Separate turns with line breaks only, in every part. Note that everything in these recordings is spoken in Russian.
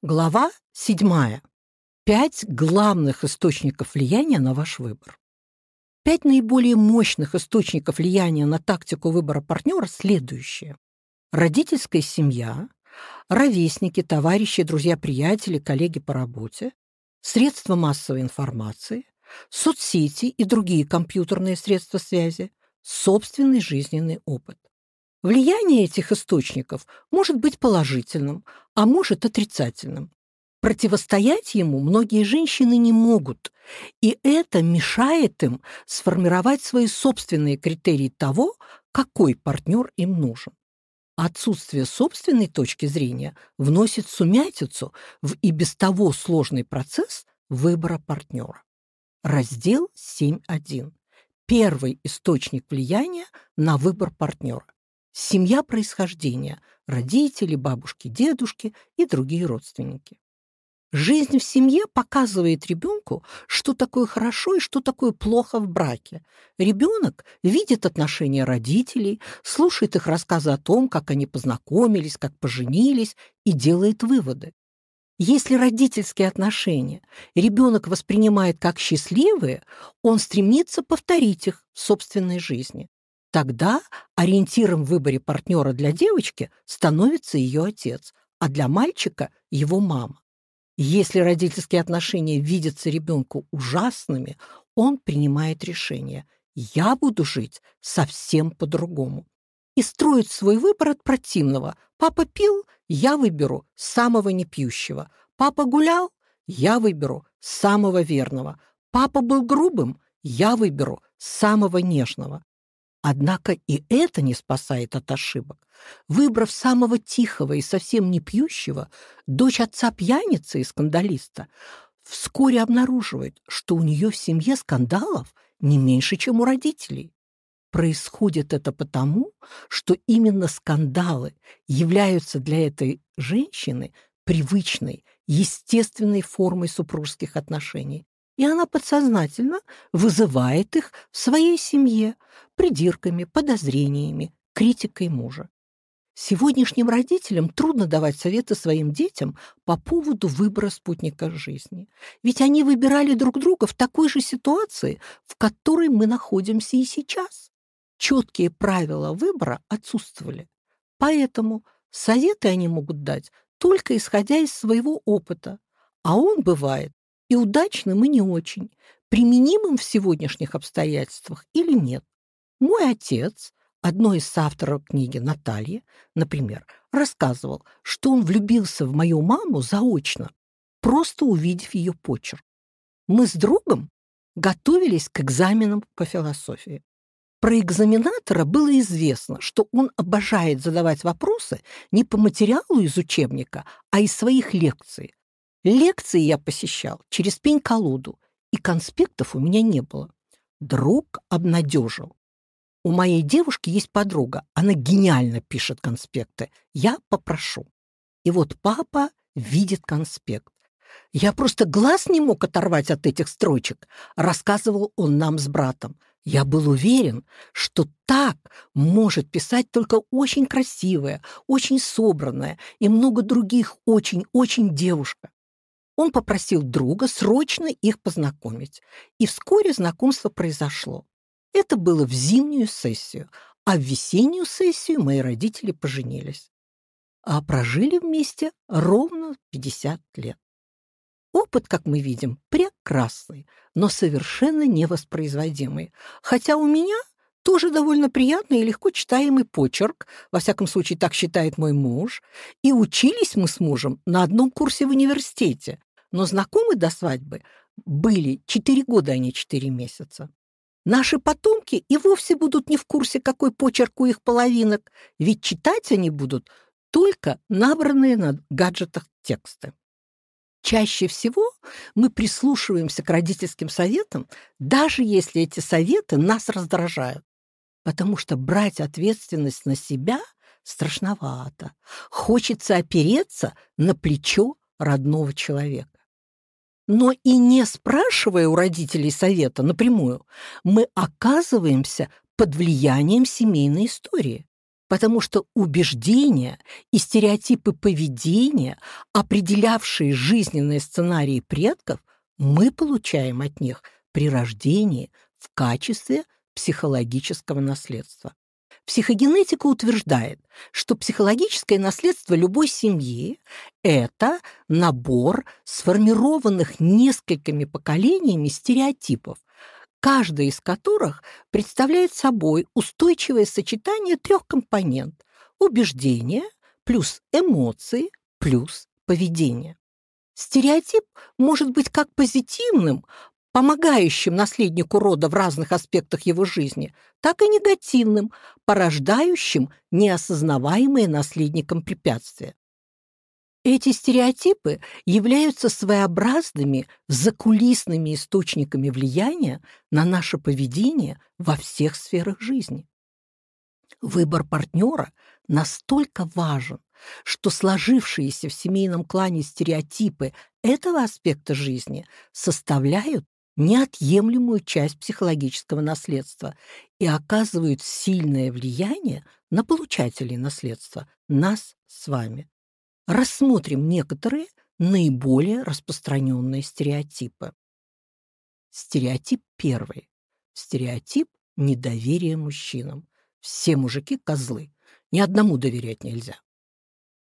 Глава 7. Пять главных источников влияния на ваш выбор. Пять наиболее мощных источников влияния на тактику выбора партнера следующие. Родительская семья, ровесники, товарищи, друзья, приятели, коллеги по работе, средства массовой информации, соцсети и другие компьютерные средства связи, собственный жизненный опыт. Влияние этих источников может быть положительным, а может отрицательным. Противостоять ему многие женщины не могут, и это мешает им сформировать свои собственные критерии того, какой партнер им нужен. Отсутствие собственной точки зрения вносит сумятицу в и без того сложный процесс выбора партнера. Раздел 7.1. Первый источник влияния на выбор партнера семья происхождения, родители, бабушки, дедушки и другие родственники. Жизнь в семье показывает ребенку, что такое хорошо и что такое плохо в браке. Ребенок видит отношения родителей, слушает их рассказы о том, как они познакомились, как поженились, и делает выводы. Если родительские отношения ребенок воспринимает как счастливые, он стремится повторить их в собственной жизни. Тогда ориентиром в выборе партнера для девочки становится ее отец, а для мальчика – его мама. Если родительские отношения видятся ребенку ужасными, он принимает решение «я буду жить совсем по-другому» и строит свой выбор от противного. Папа пил, я выберу самого непьющего. Папа гулял, я выберу самого верного. Папа был грубым, я выберу самого нежного. Однако и это не спасает от ошибок. Выбрав самого тихого и совсем не пьющего, дочь отца пьяницы и скандалиста вскоре обнаруживает, что у нее в семье скандалов не меньше, чем у родителей. Происходит это потому, что именно скандалы являются для этой женщины привычной, естественной формой супружеских отношений, и она подсознательно вызывает их в своей семье придирками, подозрениями, критикой мужа. Сегодняшним родителям трудно давать советы своим детям по поводу выбора спутника жизни. Ведь они выбирали друг друга в такой же ситуации, в которой мы находимся и сейчас. Четкие правила выбора отсутствовали. Поэтому советы они могут дать только исходя из своего опыта, а он бывает и удачным, и не очень, применимым в сегодняшних обстоятельствах или нет. Мой отец, одной из авторов книги Наталья, например, рассказывал, что он влюбился в мою маму заочно, просто увидев ее почерк. Мы с другом готовились к экзаменам по философии. Про экзаменатора было известно, что он обожает задавать вопросы не по материалу из учебника, а из своих лекций, Лекции я посещал через пень-колоду, и конспектов у меня не было. Друг обнадежил. У моей девушки есть подруга, она гениально пишет конспекты. Я попрошу. И вот папа видит конспект. Я просто глаз не мог оторвать от этих строчек, рассказывал он нам с братом. Я был уверен, что так может писать только очень красивая, очень собранная и много других очень-очень девушка. Он попросил друга срочно их познакомить, и вскоре знакомство произошло. Это было в зимнюю сессию, а в весеннюю сессию мои родители поженились. А прожили вместе ровно 50 лет. Опыт, как мы видим, прекрасный, но совершенно невоспроизводимый. Хотя у меня тоже довольно приятный и легко читаемый почерк, во всяком случае так считает мой муж, и учились мы с мужем на одном курсе в университете, но знакомы до свадьбы были четыре года, а не четыре месяца. Наши потомки и вовсе будут не в курсе, какой почерк у их половинок, ведь читать они будут только набранные на гаджетах тексты. Чаще всего мы прислушиваемся к родительским советам, даже если эти советы нас раздражают, потому что брать ответственность на себя страшновато. Хочется опереться на плечо родного человека. Но и не спрашивая у родителей совета напрямую, мы оказываемся под влиянием семейной истории. потому что убеждения и стереотипы поведения, определявшие жизненные сценарии предков, мы получаем от них при рождении в качестве психологического наследства. Психогенетика утверждает, что психологическое наследство любой семьи – это набор сформированных несколькими поколениями стереотипов, каждый из которых представляет собой устойчивое сочетание трех компонент – убеждения плюс эмоции плюс поведение. Стереотип может быть как позитивным, помогающим наследнику рода в разных аспектах его жизни, так и негативным, порождающим неосознаваемые наследником препятствия. Эти стереотипы являются своеобразными закулисными источниками влияния на наше поведение во всех сферах жизни. Выбор партнера настолько важен, что сложившиеся в семейном клане стереотипы этого аспекта жизни составляют неотъемлемую часть психологического наследства и оказывают сильное влияние на получателей наследства, нас с вами. Рассмотрим некоторые наиболее распространенные стереотипы. Стереотип первый. Стереотип недоверия мужчинам. Все мужики – козлы. Ни одному доверять нельзя.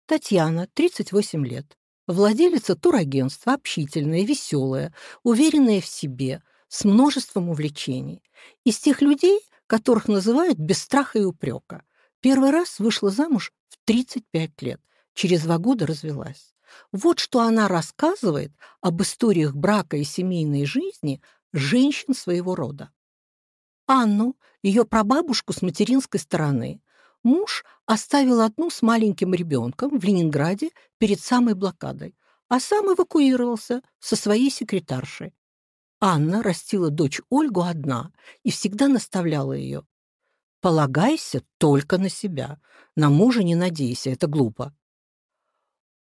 Татьяна, 38 лет, Владелица турагентства, общительная, веселая, уверенная в себе, с множеством увлечений. Из тех людей, которых называют без страха и упрека. Первый раз вышла замуж в 35 лет, через два года развелась. Вот что она рассказывает об историях брака и семейной жизни женщин своего рода. Анну, ее прабабушку с материнской стороны, Муж оставил одну с маленьким ребенком в Ленинграде перед самой блокадой, а сам эвакуировался со своей секретаршей. Анна растила дочь Ольгу одна и всегда наставляла ее. «Полагайся только на себя. На мужа не надейся, это глупо».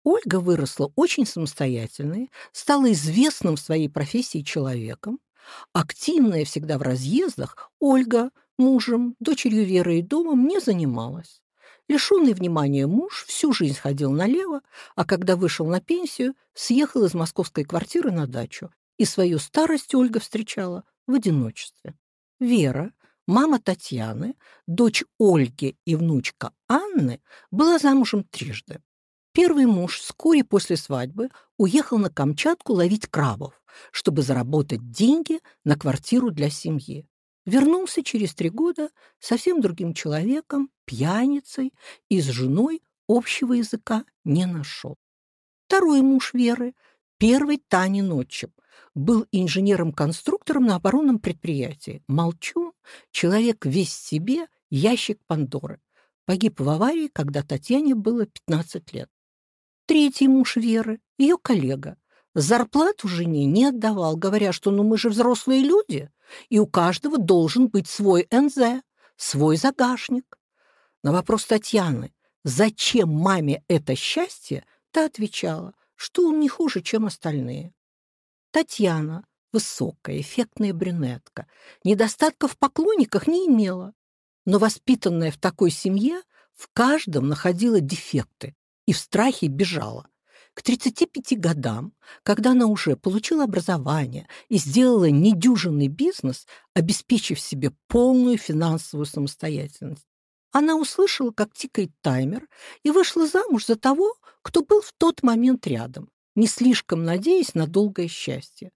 Ольга выросла очень самостоятельной, стала известным в своей профессии человеком. Активная всегда в разъездах, Ольга Мужем, дочерью Веры и домом не занималась. Лишенный внимания муж всю жизнь ходил налево, а когда вышел на пенсию, съехал из московской квартиры на дачу, и свою старость Ольга встречала в одиночестве. Вера, мама Татьяны, дочь Ольги и внучка Анны, была замужем трижды. Первый муж вскоре после свадьбы уехал на Камчатку ловить крабов, чтобы заработать деньги на квартиру для семьи. Вернулся через три года совсем другим человеком, пьяницей, и с женой общего языка не нашел. Второй муж Веры, первый Танин отчим, был инженером-конструктором на оборонном предприятии. Молчун, человек весь себе, ящик Пандоры. Погиб в аварии, когда Татьяне было 15 лет. Третий муж Веры, ее коллега, зарплату жене не отдавал, говоря, что ну мы же взрослые люди, и у каждого должен быть свой НЗ, свой загашник. На вопрос Татьяны, зачем маме это счастье, та отвечала, что он не хуже, чем остальные. Татьяна, высокая, эффектная брюнетка, недостатков в поклонниках не имела, но воспитанная в такой семье в каждом находила дефекты и в страхе бежала. К 35 годам, когда она уже получила образование и сделала недюжинный бизнес, обеспечив себе полную финансовую самостоятельность, она услышала, как тикает таймер, и вышла замуж за того, кто был в тот момент рядом, не слишком надеясь на долгое счастье.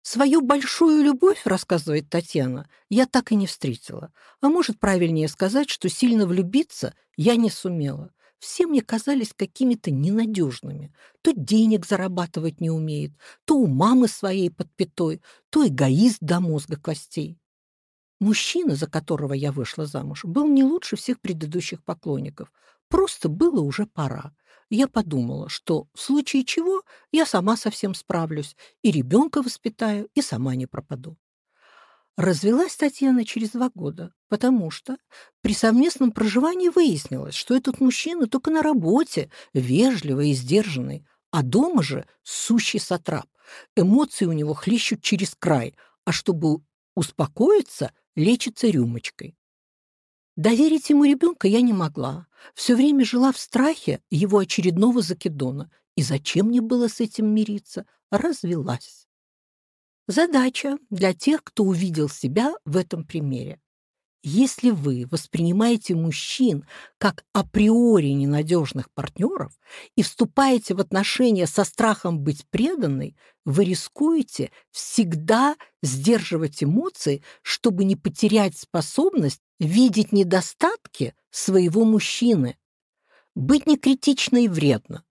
Свою большую любовь, рассказывает Татьяна, я так и не встретила. А может, правильнее сказать, что сильно влюбиться я не сумела все мне казались какими-то ненадежными. То денег зарабатывать не умеет, то у мамы своей под пятой, то эгоист до мозга костей. Мужчина, за которого я вышла замуж, был не лучше всех предыдущих поклонников. Просто было уже пора. Я подумала, что в случае чего я сама совсем справлюсь, и ребенка воспитаю, и сама не пропаду. Развелась Татьяна через два года, потому что при совместном проживании выяснилось, что этот мужчина только на работе, вежливый и сдержанный, а дома же сущий сатрап. Эмоции у него хлещут через край, а чтобы успокоиться, лечится рюмочкой. Доверить ему ребенка я не могла. Все время жила в страхе его очередного закидона. И зачем мне было с этим мириться? Развелась. Задача для тех, кто увидел себя в этом примере. Если вы воспринимаете мужчин как априори ненадежных партнеров и вступаете в отношения со страхом быть преданной, вы рискуете всегда сдерживать эмоции, чтобы не потерять способность видеть недостатки своего мужчины. Быть некритичной вредно,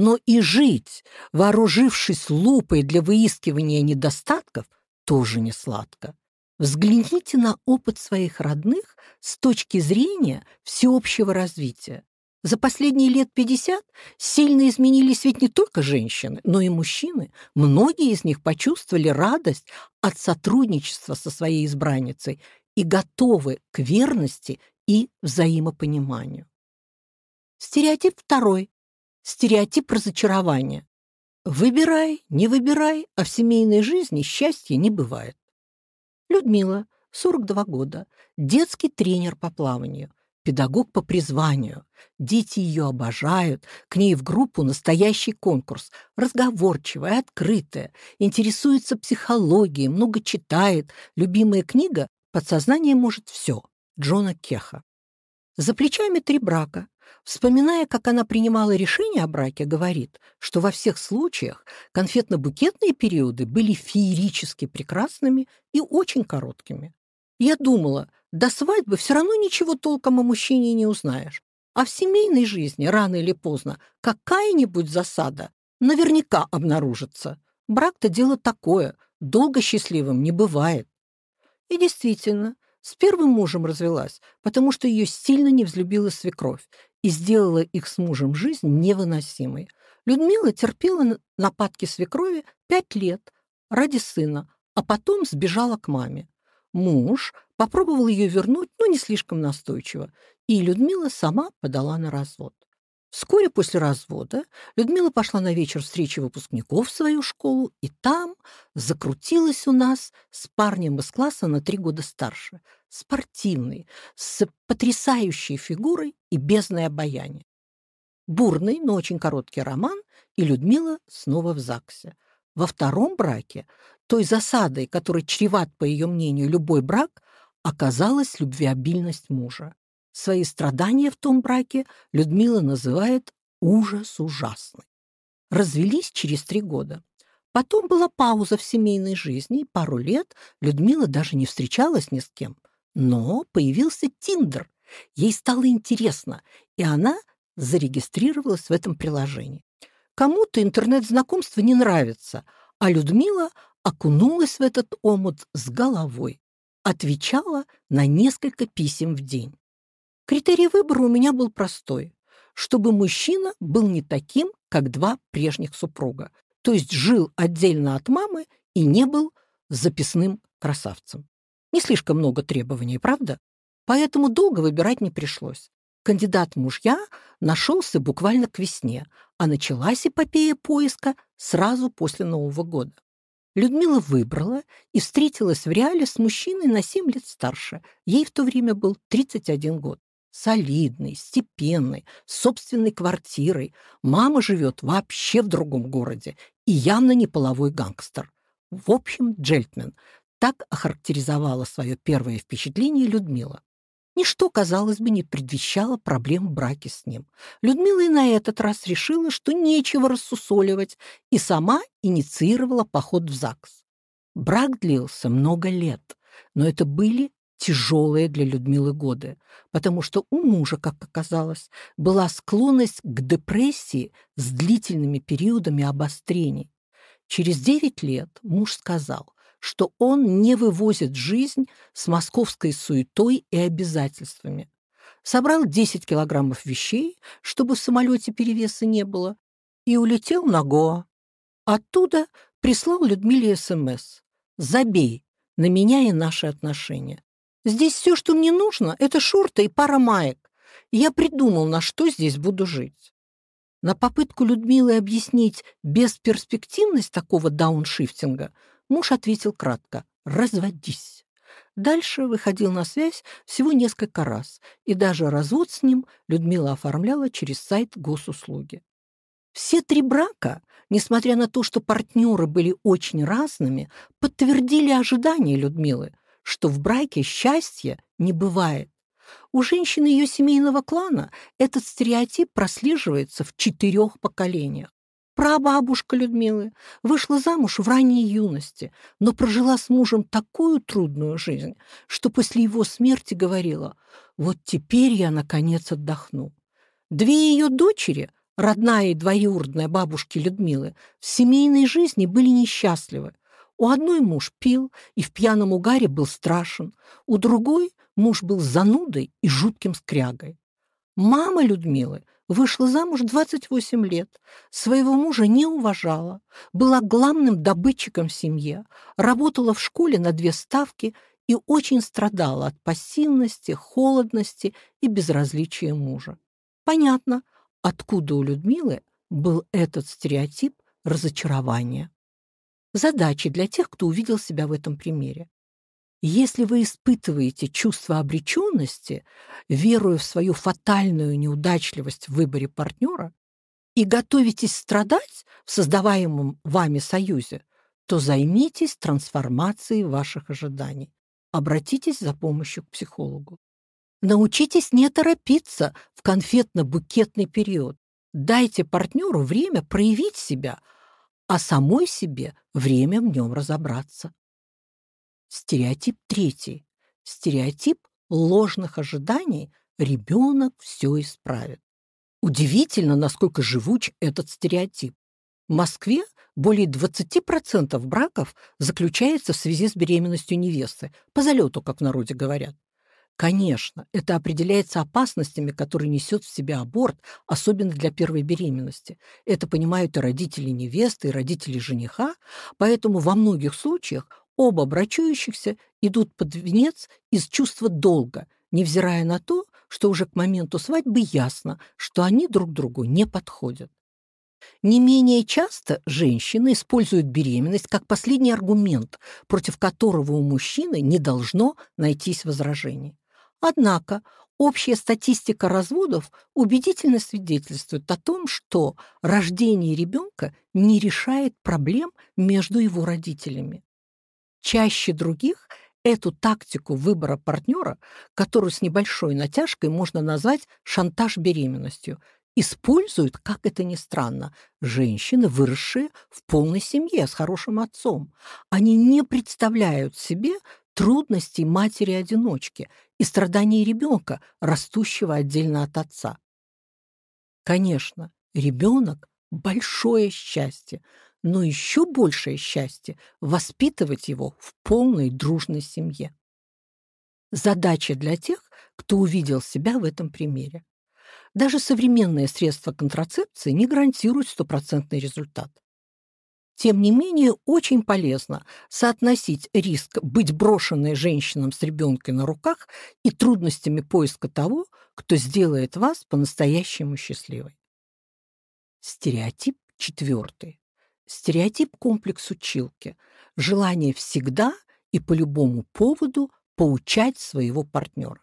но и жить, вооружившись лупой для выискивания недостатков, тоже не сладко. Взгляните на опыт своих родных с точки зрения всеобщего развития. За последние лет 50 сильно изменились ведь не только женщины, но и мужчины. Многие из них почувствовали радость от сотрудничества со своей избранницей и готовы к верности и взаимопониманию. Стереотип второй. Стереотип разочарования. Выбирай, не выбирай, а в семейной жизни счастья не бывает. Людмила, 42 года, детский тренер по плаванию, педагог по призванию. Дети ее обожают, к ней в группу настоящий конкурс, разговорчивая, открытая, интересуется психологией, много читает. Любимая книга «Подсознание может все» Джона Кеха. За плечами три брака, Вспоминая, как она принимала решение о браке, говорит, что во всех случаях конфетно-букетные периоды были феерически прекрасными и очень короткими. Я думала, до свадьбы все равно ничего толком о мужчине не узнаешь. А в семейной жизни рано или поздно какая-нибудь засада наверняка обнаружится. Брак-то дело такое, долго счастливым не бывает. И действительно, с первым мужем развелась, потому что ее сильно не взлюбила свекровь и сделала их с мужем жизнь невыносимой. Людмила терпела нападки свекрови пять лет ради сына, а потом сбежала к маме. Муж попробовал ее вернуть, но не слишком настойчиво, и Людмила сама подала на развод. Вскоре после развода Людмила пошла на вечер встречи выпускников в свою школу, и там закрутилась у нас с парнем из класса на три года старше, спортивный, с потрясающей фигурой и бездной обаяния. Бурный, но очень короткий роман, и Людмила снова в ЗАГСе. Во втором браке, той засадой, которой чреват, по ее мнению, любой брак, оказалась любвеобильность мужа. Свои страдания в том браке Людмила называет «ужас ужасный». Развелись через три года. Потом была пауза в семейной жизни, пару лет Людмила даже не встречалась ни с кем. Но появился Тиндер. Ей стало интересно, и она зарегистрировалась в этом приложении. Кому-то интернет-знакомство не нравится, а Людмила окунулась в этот омут с головой, отвечала на несколько писем в день. Критерий выбора у меня был простой, чтобы мужчина был не таким, как два прежних супруга, то есть жил отдельно от мамы и не был записным красавцем. Не слишком много требований, правда? Поэтому долго выбирать не пришлось. Кандидат мужья нашелся буквально к весне, а началась эпопея поиска сразу после Нового года. Людмила выбрала и встретилась в реале с мужчиной на 7 лет старше. Ей в то время был 31 год солидный, степенный, с собственной квартирой. Мама живет вообще в другом городе и явно не половой гангстер. В общем, джельтмен. Так охарактеризовала свое первое впечатление Людмила. Ничто, казалось бы, не предвещало проблем в браке с ним. Людмила и на этот раз решила, что нечего рассусоливать, и сама инициировала поход в ЗАГС. Брак длился много лет, но это были тяжелые для Людмилы годы, потому что у мужа, как оказалось, была склонность к депрессии с длительными периодами обострений. Через 9 лет муж сказал, что он не вывозит жизнь с московской суетой и обязательствами. Собрал 10 килограммов вещей, чтобы в самолете перевеса не было, и улетел на Гоа. Оттуда прислал Людмиле СМС «Забей на меня и наши отношения. Здесь все, что мне нужно, это шорты и пара маек. Я придумал, на что здесь буду жить. На попытку Людмилы объяснить бесперспективность такого дауншифтинга муж ответил кратко «разводись». Дальше выходил на связь всего несколько раз, и даже развод с ним Людмила оформляла через сайт госуслуги. Все три брака, несмотря на то, что партнеры были очень разными, подтвердили ожидания Людмилы, что в браке счастья не бывает. У женщины ее семейного клана этот стереотип прослеживается в четырех поколениях. Прабабушка Людмилы вышла замуж в ранней юности, но прожила с мужем такую трудную жизнь, что после его смерти говорила «Вот теперь я, наконец, отдохну». Две ее дочери, родная и двоюродная бабушки Людмилы, в семейной жизни были несчастливы. У одной муж пил и в пьяном угаре был страшен, у другой муж был занудой и жутким скрягой. Мама Людмилы вышла замуж 28 лет, своего мужа не уважала, была главным добытчиком в семье, работала в школе на две ставки и очень страдала от пассивности, холодности и безразличия мужа. Понятно, откуда у Людмилы был этот стереотип разочарования. Задачи для тех, кто увидел себя в этом примере. Если вы испытываете чувство обреченности, веруя в свою фатальную неудачливость в выборе партнера, и готовитесь страдать в создаваемом вами союзе, то займитесь трансформацией ваших ожиданий. Обратитесь за помощью к психологу. Научитесь не торопиться в конфетно-букетный период. Дайте партнеру время проявить себя, а самой себе время в нем разобраться. Стереотип третий. Стереотип ложных ожиданий ребенок все исправит. Удивительно, насколько живуч этот стереотип. В Москве более 20% браков заключается в связи с беременностью невесты, по залету, как в народе говорят. Конечно, это определяется опасностями, которые несет в себе аборт, особенно для первой беременности. Это понимают и родители невесты, и родители жениха, поэтому во многих случаях Оба брачующихся идут под венец из чувства долга, невзирая на то, что уже к моменту свадьбы ясно, что они друг другу не подходят. Не менее часто женщины используют беременность как последний аргумент, против которого у мужчины не должно найтись возражений. Однако общая статистика разводов убедительно свидетельствует о том, что рождение ребенка не решает проблем между его родителями. Чаще других эту тактику выбора партнера, которую с небольшой натяжкой можно назвать шантаж беременностью, используют, как это ни странно, женщины, выросшие в полной семье с хорошим отцом. Они не представляют себе трудностей матери-одиночки и страданий ребенка, растущего отдельно от отца. Конечно, ребенок – большое счастье, но еще большее счастье – воспитывать его в полной дружной семье. Задача для тех, кто увидел себя в этом примере. Даже современные средства контрацепции не гарантируют стопроцентный результат. Тем не менее, очень полезно соотносить риск быть брошенной женщинам с ребенком на руках и трудностями поиска того, кто сделает вас по-настоящему счастливой. Стереотип четвертый. Стереотип комплекс училки. Желание всегда и по любому поводу поучать своего партнера.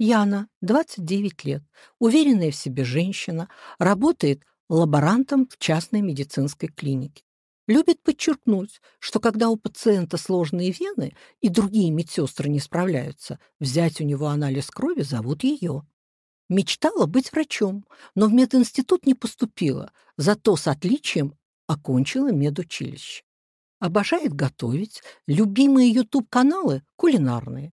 Яна, 29 лет, уверенная в себе женщина, работает лаборантом в частной медицинской клинике. Любит подчеркнуть, что когда у пациента сложные вены и другие медсестры не справляются, взять у него анализ крови зовут ее. Мечтала быть врачом, но в мединститут не поступила, зато с отличием окончила медучилище. Обожает готовить, любимые YouTube-каналы – кулинарные.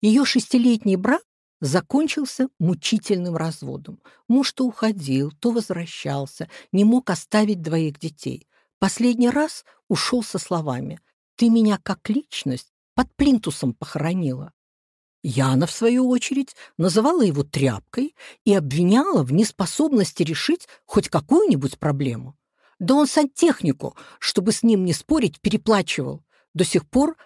Ее шестилетний брак закончился мучительным разводом. Муж то уходил, то возвращался, не мог оставить двоих детей. Последний раз ушел со словами «Ты меня как личность под плинтусом похоронила». Яна, в свою очередь, называла его тряпкой и обвиняла в неспособности решить хоть какую-нибудь проблему. Да он сантехнику, чтобы с ним не спорить, переплачивал. До сих пор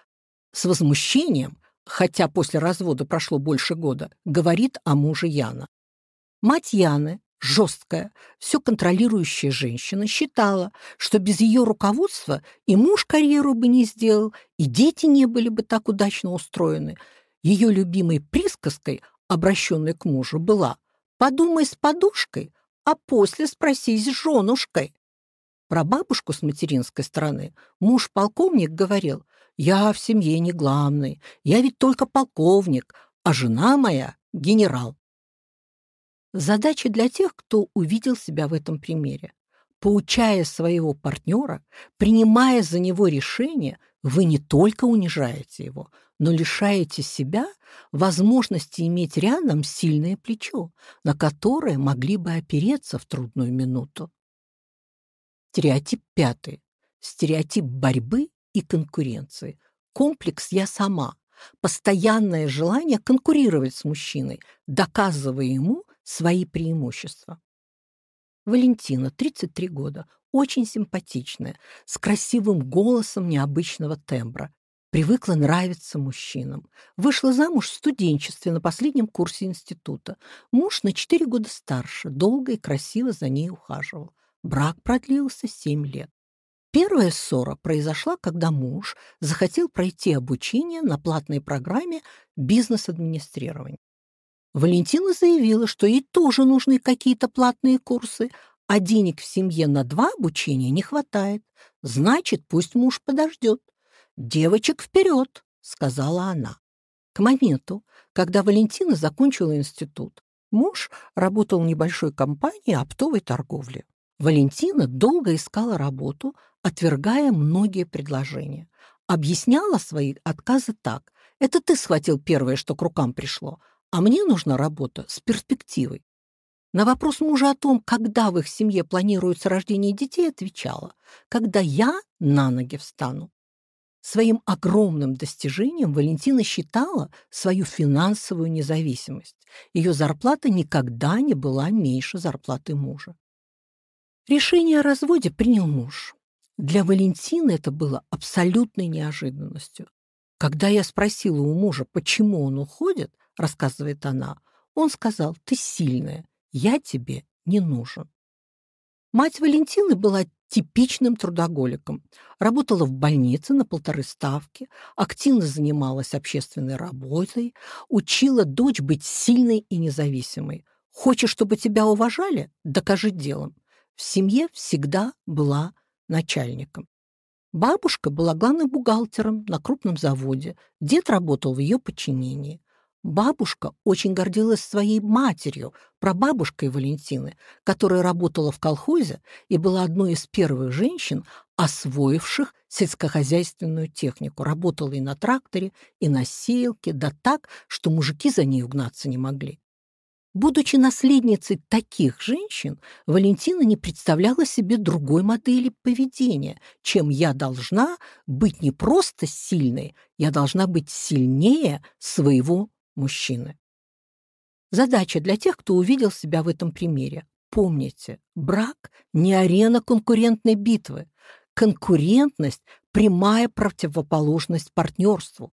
с возмущением, хотя после развода прошло больше года, говорит о муже Яна. Мать Яны, жесткая, все контролирующая женщина считала, что без ее руководства и муж карьеру бы не сделал, и дети не были бы так удачно устроены. Ее любимой присказкой, обращенной к мужу, была «подумай с подушкой, а после спроси с женушкой». Про бабушку с материнской стороны муж-полковник говорил, «Я в семье не главный, я ведь только полковник, а жена моя — генерал». Задача для тех, кто увидел себя в этом примере. Поучая своего партнера, принимая за него решение, вы не только унижаете его, но лишаете себя возможности иметь рядом сильное плечо, на которое могли бы опереться в трудную минуту. Стереотип пятый. Стереотип борьбы и конкуренции. Комплекс «я сама». Постоянное желание конкурировать с мужчиной, доказывая ему, свои преимущества. Валентина, 33 года, очень симпатичная, с красивым голосом необычного тембра. Привыкла нравиться мужчинам. Вышла замуж в студенчестве на последнем курсе института. Муж на 4 года старше, долго и красиво за ней ухаживал. Брак продлился 7 лет. Первая ссора произошла, когда муж захотел пройти обучение на платной программе бизнес-администрирования. Валентина заявила, что ей тоже нужны какие-то платные курсы, а денег в семье на два обучения не хватает. Значит, пусть муж подождет. «Девочек вперед!» — сказала она. К моменту, когда Валентина закончила институт, муж работал в небольшой компании оптовой торговли. Валентина долго искала работу, отвергая многие предложения. Объясняла свои отказы так. «Это ты схватил первое, что к рукам пришло, а мне нужна работа с перспективой. На вопрос мужа о том, когда в их семье планируется рождение детей, отвечала, когда я на ноги встану. Своим огромным достижением Валентина считала свою финансовую независимость. Ее зарплата никогда не была меньше зарплаты мужа. Решение о разводе принял муж. Для Валентины это было абсолютной неожиданностью. Когда я спросила у мужа, почему он уходит, рассказывает она, он сказал, ты сильная, я тебе не нужен. Мать Валентины была типичным трудоголиком. Работала в больнице на полторы ставки, активно занималась общественной работой, учила дочь быть сильной и независимой. Хочешь, чтобы тебя уважали? Докажи делом. В семье всегда была начальником. Бабушка была главным бухгалтером на крупном заводе, дед работал в ее подчинении. Бабушка очень гордилась своей матерью, прабабушкой Валентины, которая работала в колхозе и была одной из первых женщин, освоивших сельскохозяйственную технику. Работала и на тракторе, и на сеялке, да так, что мужики за ней угнаться не могли. Будучи наследницей таких женщин, Валентина не представляла себе другой модели поведения, чем я должна быть не просто сильной, я должна быть сильнее своего мужчины. Задача для тех, кто увидел себя в этом примере. Помните, брак не арена конкурентной битвы. Конкурентность – прямая противоположность партнерству.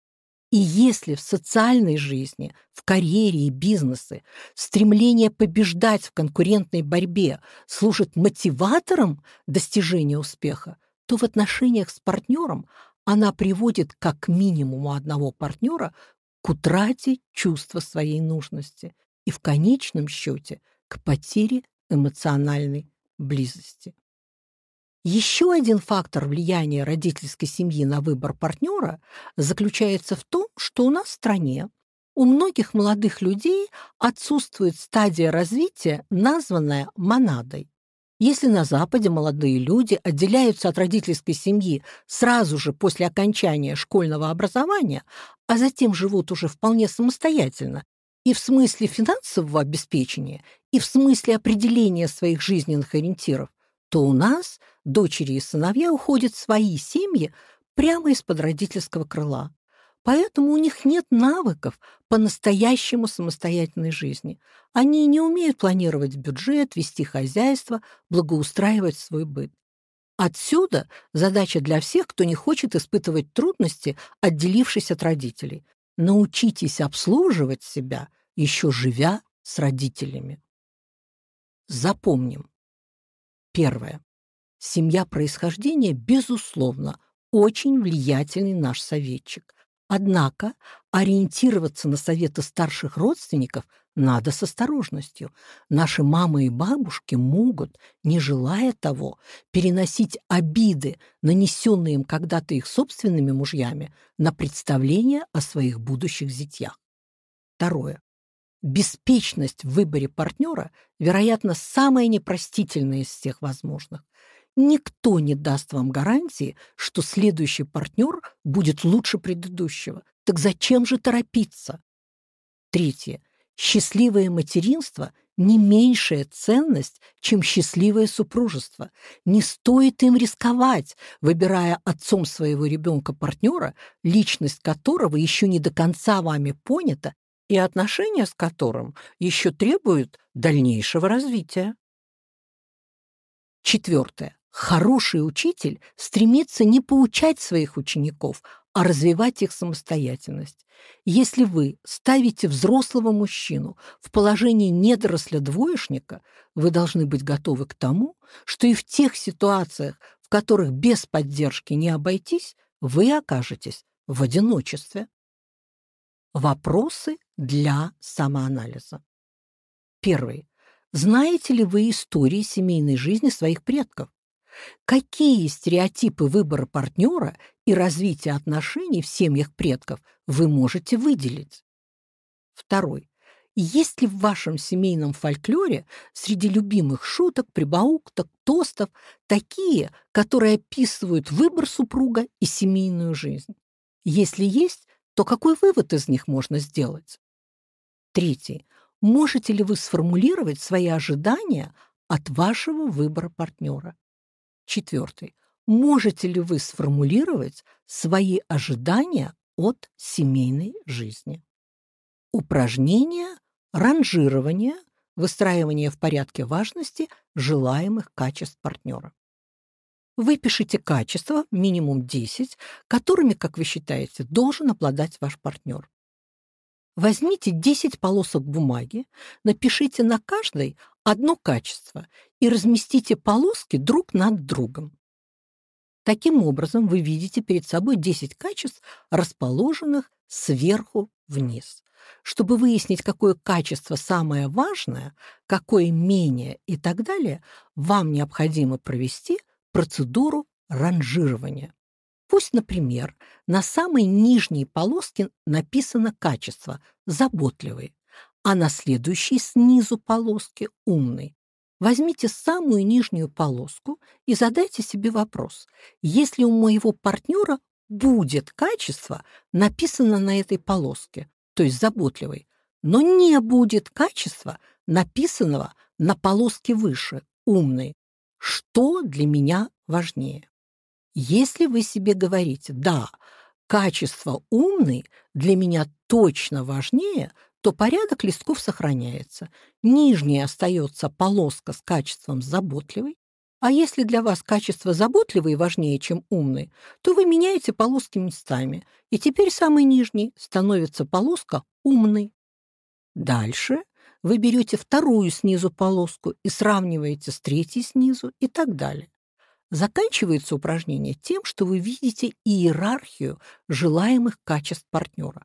И если в социальной жизни, в карьере и бизнесе стремление побеждать в конкурентной борьбе служит мотиватором достижения успеха, то в отношениях с партнером она приводит как минимум одного партнера к утрате чувства своей нужности и в конечном счете к потере эмоциональной близости. Еще один фактор влияния родительской семьи на выбор партнера заключается в том, что у нас в стране у многих молодых людей отсутствует стадия развития, названная монадой. Если на Западе молодые люди отделяются от родительской семьи сразу же после окончания школьного образования, а затем живут уже вполне самостоятельно, и в смысле финансового обеспечения, и в смысле определения своих жизненных ориентиров, то у нас дочери и сыновья уходят в свои семьи прямо из-под родительского крыла. Поэтому у них нет навыков по-настоящему самостоятельной жизни. Они не умеют планировать бюджет, вести хозяйство, благоустраивать свой быт. Отсюда задача для всех, кто не хочет испытывать трудности, отделившись от родителей. Научитесь обслуживать себя, еще живя с родителями. Запомним. Первое. Семья происхождения, безусловно, очень влиятельный наш советчик. Однако ориентироваться на советы старших родственников надо с осторожностью. Наши мамы и бабушки могут, не желая того, переносить обиды, нанесенные им когда-то их собственными мужьями, на представление о своих будущих зятьях. Второе. Беспечность в выборе партнера, вероятно, самая непростительная из всех возможных. Никто не даст вам гарантии, что следующий партнер будет лучше предыдущего. Так зачем же торопиться? Третье. Счастливое материнство – не меньшая ценность, чем счастливое супружество. Не стоит им рисковать, выбирая отцом своего ребенка партнера, личность которого еще не до конца вами понята и отношения с которым еще требуют дальнейшего развития. Четвертое. Хороший учитель стремится не поучать своих учеников, а развивать их самостоятельность. Если вы ставите взрослого мужчину в положении недоросля-двоечника, вы должны быть готовы к тому, что и в тех ситуациях, в которых без поддержки не обойтись, вы окажетесь в одиночестве. Вопросы для самоанализа. Первый. Знаете ли вы истории семейной жизни своих предков? Какие стереотипы выбора партнера и развития отношений в семьях предков вы можете выделить? Второй. Есть ли в вашем семейном фольклоре среди любимых шуток, прибауток, тостов такие, которые описывают выбор супруга и семейную жизнь? Если есть, то какой вывод из них можно сделать? Третий. Можете ли вы сформулировать свои ожидания от вашего выбора партнера? Четвертый. Можете ли вы сформулировать свои ожидания от семейной жизни? Упражнение ранжирование, выстраивание в порядке важности желаемых качеств партнера. Выпишите качества, минимум 10, которыми, как вы считаете, должен обладать ваш партнер. Возьмите 10 полосок бумаги, напишите на каждой одно качество и разместите полоски друг над другом. Таким образом, вы видите перед собой 10 качеств, расположенных сверху вниз. Чтобы выяснить, какое качество самое важное, какое менее и так далее, вам необходимо провести процедуру ранжирования. Пусть, например, на самой нижней полоске написано качество «заботливый», а на следующей снизу полоски «умный». Возьмите самую нижнюю полоску и задайте себе вопрос, если у моего партнера будет качество, написано на этой полоске, то есть заботливый, но не будет качества, написанного на полоске выше, умный, что для меня важнее? Если вы себе говорите «да, качество умный для меня точно важнее», то порядок листков сохраняется. Нижняя остается полоска с качеством заботливый, а если для вас качество заботливый важнее, чем умный, то вы меняете полоски местами, и теперь самый нижний становится полоска умный. Дальше вы берете вторую снизу полоску и сравниваете с третьей снизу и так далее. Заканчивается упражнение тем, что вы видите иерархию желаемых качеств партнера.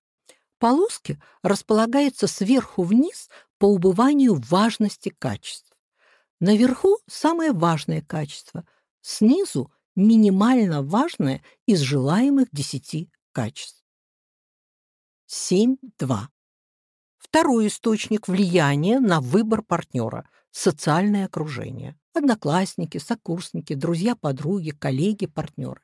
Полоски располагаются сверху вниз по убыванию важности качеств. Наверху самое важное качество, снизу минимально важное из желаемых 10 качеств. 7.2. Второй источник влияния на выбор партнера – социальное окружение. Одноклассники, сокурсники, друзья, подруги, коллеги, партнеры.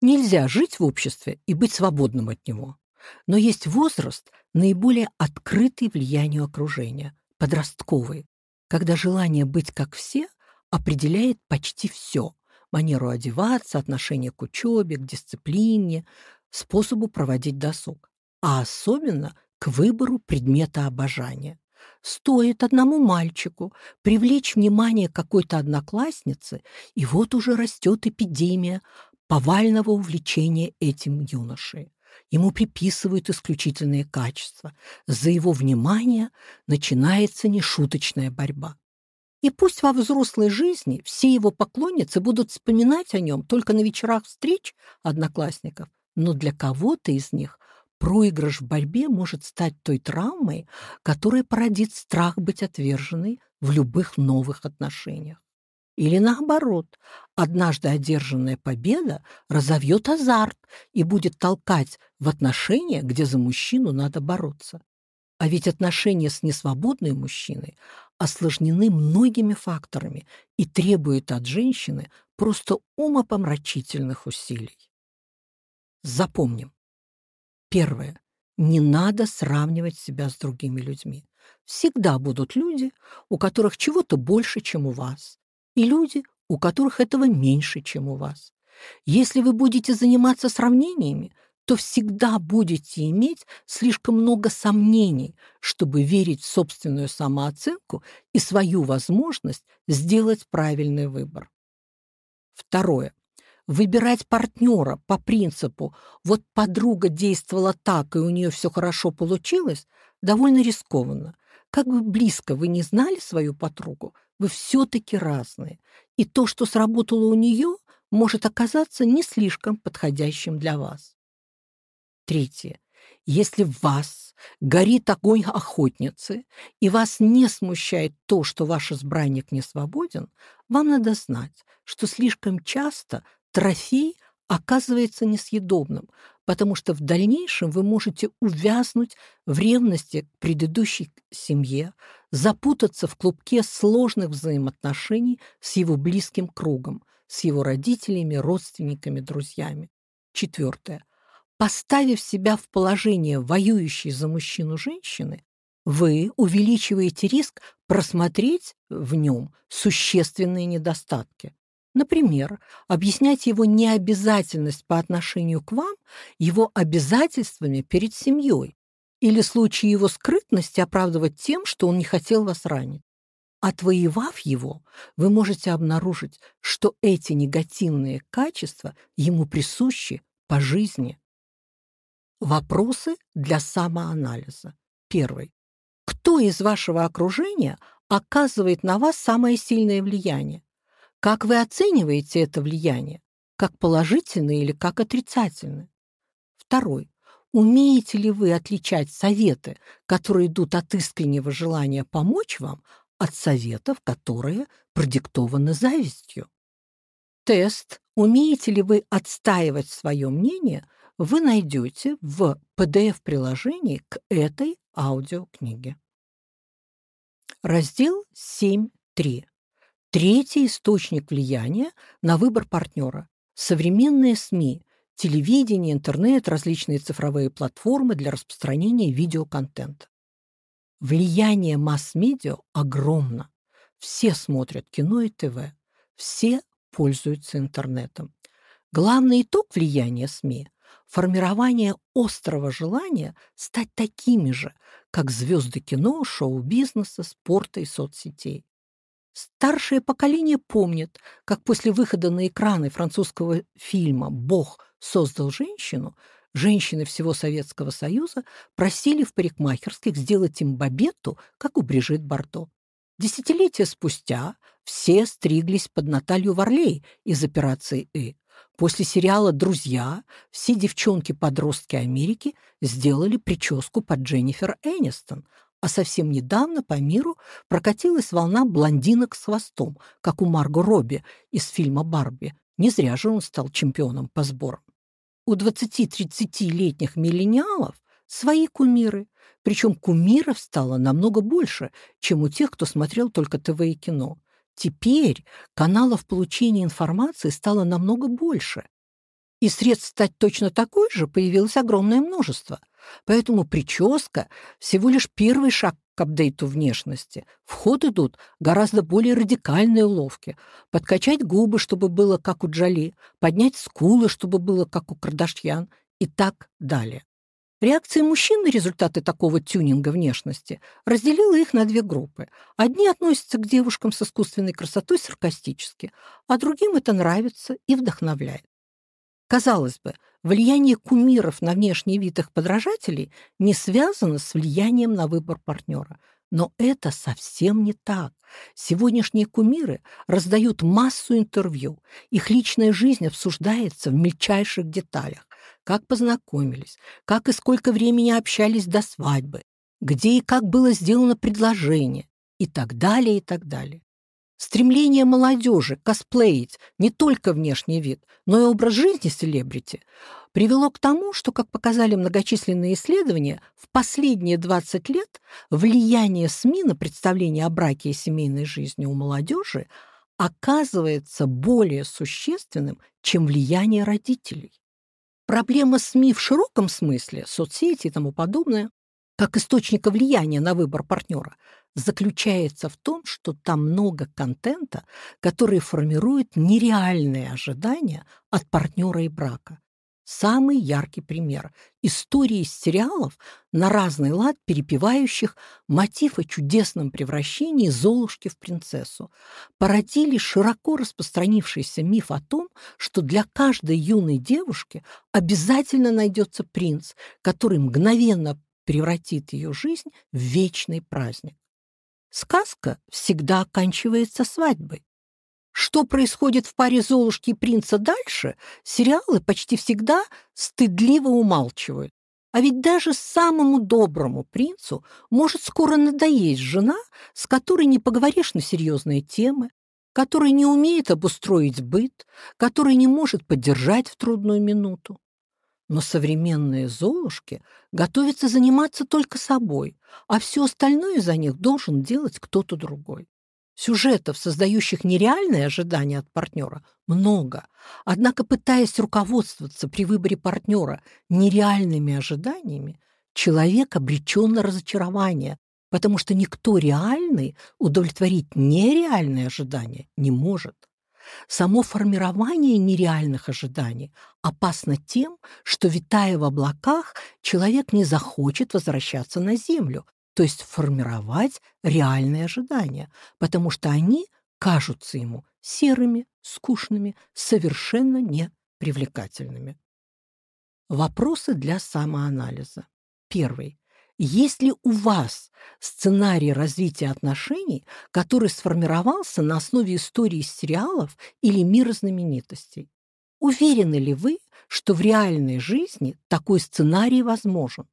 Нельзя жить в обществе и быть свободным от него. Но есть возраст, наиболее открытый влиянию окружения, подростковый, когда желание быть как все определяет почти все – манеру одеваться, отношение к учебе, к дисциплине, способу проводить досуг, а особенно к выбору предмета обожания. Стоит одному мальчику привлечь внимание какой-то одноклассницы, и вот уже растет эпидемия повального увлечения этим юношей. Ему приписывают исключительные качества. За его внимание начинается нешуточная борьба. И пусть во взрослой жизни все его поклонницы будут вспоминать о нем только на вечерах встреч одноклассников, но для кого-то из них проигрыш в борьбе может стать той травмой, которая породит страх быть отверженной в любых новых отношениях. Или наоборот, однажды одержанная победа разовьет азарт и будет толкать в отношения, где за мужчину надо бороться. А ведь отношения с несвободной мужчиной осложнены многими факторами и требуют от женщины просто умопомрачительных усилий. Запомним. Первое. Не надо сравнивать себя с другими людьми. Всегда будут люди, у которых чего-то больше, чем у вас, и люди, у которых этого меньше, чем у вас. Если вы будете заниматься сравнениями, то всегда будете иметь слишком много сомнений, чтобы верить в собственную самооценку и свою возможность сделать правильный выбор. Второе. Выбирать партнера по принципу «вот подруга действовала так, и у нее все хорошо получилось» довольно рискованно. Как бы близко вы не знали свою подругу, вы все-таки разные, и то, что сработало у нее, может оказаться не слишком подходящим для вас. Третье. Если в вас горит огонь охотницы, и вас не смущает то, что ваш избранник не свободен, вам надо знать, что слишком часто трофей оказывается несъедобным, потому что в дальнейшем вы можете увязнуть в ревности к предыдущей семье, запутаться в клубке сложных взаимоотношений с его близким кругом, с его родителями, родственниками, друзьями. Четвертое. Поставив себя в положение воюющей за мужчину женщины, вы увеличиваете риск просмотреть в нем существенные недостатки. Например, объяснять его необязательность по отношению к вам его обязательствами перед семьей или в случае его скрытности оправдывать тем, что он не хотел вас ранить. Отвоевав его, вы можете обнаружить, что эти негативные качества ему присущи по жизни. Вопросы для самоанализа. Первый. Кто из вашего окружения оказывает на вас самое сильное влияние? Как вы оцениваете это влияние? Как положительное или как отрицательное? Второй. Умеете ли вы отличать советы, которые идут от искреннего желания помочь вам, от советов, которые продиктованы завистью? Тест «Умеете ли вы отстаивать свое мнение» вы найдете в PDF-приложении к этой аудиокниге. Раздел 7.3. Третий источник влияния на выбор партнера – современные СМИ, телевидение, интернет, различные цифровые платформы для распространения видеоконтента. Влияние масс-медиа огромно. Все смотрят кино и ТВ, все пользуются интернетом. Главный итог влияния СМИ – формирование острого желания стать такими же, как звезды кино, шоу-бизнеса, спорта и соцсетей. Старшее поколение помнит, как после выхода на экраны французского фильма «Бог создал женщину» женщины всего Советского Союза просили в парикмахерских сделать им бабетту, как у Брижит Бардо. Десятилетия спустя все стриглись под Наталью Варлей из «Операции И». После сериала «Друзья» все девчонки-подростки Америки сделали прическу под Дженнифер Энистон, а совсем недавно по миру прокатилась волна блондинок с хвостом, как у Марго Робби из фильма «Барби». Не зря же он стал чемпионом по сборам. У 20-30-летних миллениалов свои кумиры, причем кумиров стало намного больше, чем у тех, кто смотрел только ТВ и кино. Теперь каналов получения информации стало намного больше, и средств стать точно такой же появилось огромное множество. Поэтому прическа – всего лишь первый шаг к апдейту внешности. В ход идут гораздо более радикальные уловки. Подкачать губы, чтобы было как у Джоли, поднять скулы, чтобы было как у Кардашьян и так далее. Реакции мужчин на результаты такого тюнинга внешности разделила их на две группы. Одни относятся к девушкам с искусственной красотой саркастически, а другим это нравится и вдохновляет. Казалось бы, влияние кумиров на внешний вид их подражателей не связано с влиянием на выбор партнера. Но это совсем не так. Сегодняшние кумиры раздают массу интервью. Их личная жизнь обсуждается в мельчайших деталях. Как познакомились, как и сколько времени общались до свадьбы, где и как было сделано предложение и так далее, и так далее. Стремление молодежи косплеить не только внешний вид, но и образ жизни селебрити привело к тому, что, как показали многочисленные исследования, в последние 20 лет влияние СМИ на представление о браке и семейной жизни у молодежи оказывается более существенным, чем влияние родителей. Проблема СМИ в широком смысле, соцсети и тому подобное, как источника влияния на выбор партнера, заключается в том, что там много контента, который формирует нереальные ожидания от партнера и брака. Самый яркий пример – истории из сериалов на разный лад перепевающих мотив о чудесном превращении Золушки в принцессу, породили широко распространившийся миф о том, что для каждой юной девушки обязательно найдется принц, который мгновенно превратит ее жизнь в вечный праздник. Сказка всегда оканчивается свадьбой. Что происходит в паре Золушки и принца дальше, сериалы почти всегда стыдливо умалчивают. А ведь даже самому доброму принцу может скоро надоесть жена, с которой не поговоришь на серьезные темы, которая не умеет обустроить быт, которая не может поддержать в трудную минуту. Но современные золушки готовятся заниматься только собой, а все остальное за них должен делать кто-то другой. Сюжетов, создающих нереальные ожидания от партнера, много. Однако, пытаясь руководствоваться при выборе партнера нереальными ожиданиями, человек обречен на разочарование, потому что никто реальный удовлетворить нереальные ожидания не может. Само формирование нереальных ожиданий опасно тем, что, витая в облаках, человек не захочет возвращаться на Землю, то есть формировать реальные ожидания, потому что они кажутся ему серыми, скучными, совершенно непривлекательными. Вопросы для самоанализа. Первый. Есть ли у вас сценарий развития отношений, который сформировался на основе истории сериалов или мира знаменитостей? Уверены ли вы, что в реальной жизни такой сценарий возможен?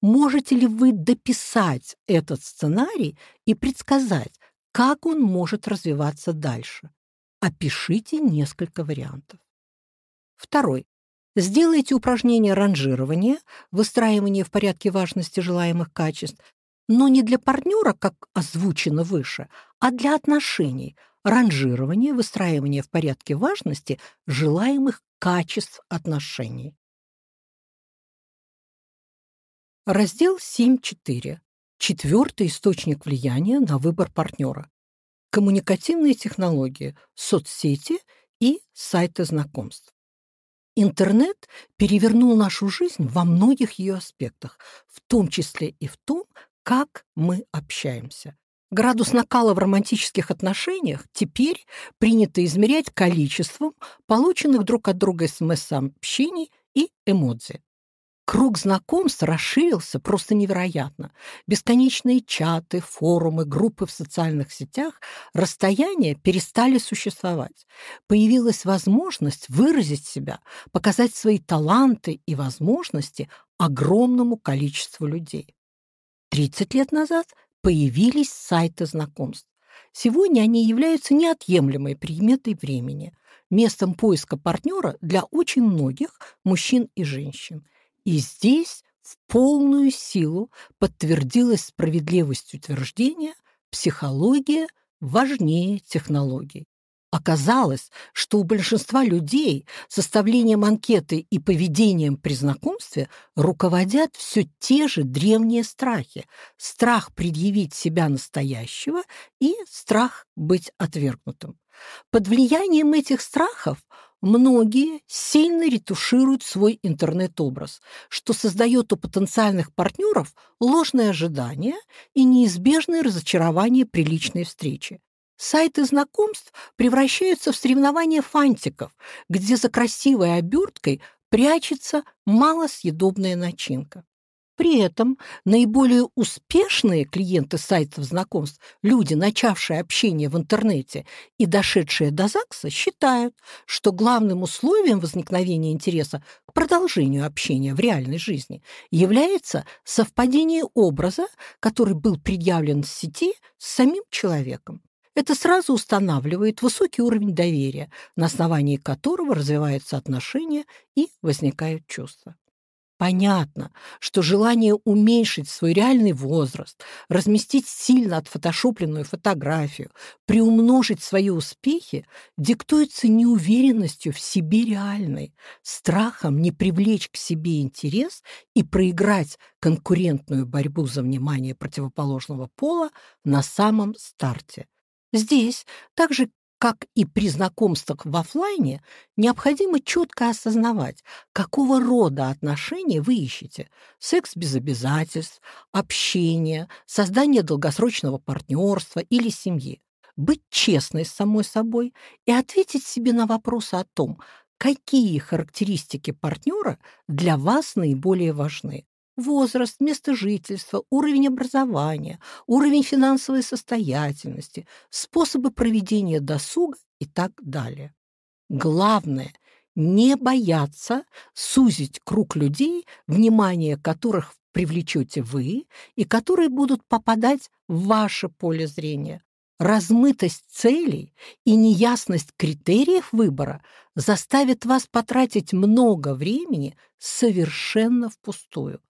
Можете ли вы дописать этот сценарий и предсказать, как он может развиваться дальше? Опишите несколько вариантов. Второй. Сделайте упражнение ранжирования, выстраивание в порядке важности желаемых качеств, но не для партнера, как озвучено выше, а для отношений, ранжирование, выстраивание в порядке важности желаемых качеств отношений. Раздел 7.4. Четвертый источник влияния на выбор партнера. Коммуникативные технологии, соцсети и сайты знакомств. Интернет перевернул нашу жизнь во многих ее аспектах, в том числе и в том, как мы общаемся. Градус накала в романтических отношениях теперь принято измерять количеством полученных друг от друга смс-сообщений и эмодзи. Круг знакомств расширился просто невероятно. Бесконечные чаты, форумы, группы в социальных сетях, расстояния перестали существовать. Появилась возможность выразить себя, показать свои таланты и возможности огромному количеству людей. 30 лет назад появились сайты знакомств. Сегодня они являются неотъемлемой приметой времени, местом поиска партнера для очень многих мужчин и женщин – и здесь в полную силу подтвердилась справедливость утверждения «психология важнее технологий». Оказалось, что у большинства людей составлением анкеты и поведением при знакомстве руководят все те же древние страхи. Страх предъявить себя настоящего и страх быть отвергнутым. Под влиянием этих страхов Многие сильно ретушируют свой интернет-образ, что создает у потенциальных партнеров ложные ожидания и неизбежное разочарование при личной встрече. Сайты знакомств превращаются в соревнования фантиков, где за красивой оберткой прячется малосъедобная начинка. При этом наиболее успешные клиенты сайтов знакомств, люди, начавшие общение в интернете и дошедшие до ЗАГСа, считают, что главным условием возникновения интереса к продолжению общения в реальной жизни является совпадение образа, который был предъявлен в сети с самим человеком. Это сразу устанавливает высокий уровень доверия, на основании которого развиваются отношения и возникают чувства. Понятно, что желание уменьшить свой реальный возраст, разместить сильно отфотошопленную фотографию, приумножить свои успехи диктуется неуверенностью в себе реальной, страхом не привлечь к себе интерес и проиграть конкурентную борьбу за внимание противоположного пола на самом старте. Здесь, так же как и при знакомствах в офлайне, необходимо четко осознавать, какого рода отношения вы ищете. Секс без обязательств, общение, создание долгосрочного партнерства или семьи. Быть честной с самой собой и ответить себе на вопросы о том, какие характеристики партнера для вас наиболее важны возраст, место жительства, уровень образования, уровень финансовой состоятельности, способы проведения досуга и так далее. Главное – не бояться сузить круг людей, внимание которых привлечете вы и которые будут попадать в ваше поле зрения. Размытость целей и неясность критериев выбора заставит вас потратить много времени совершенно впустую.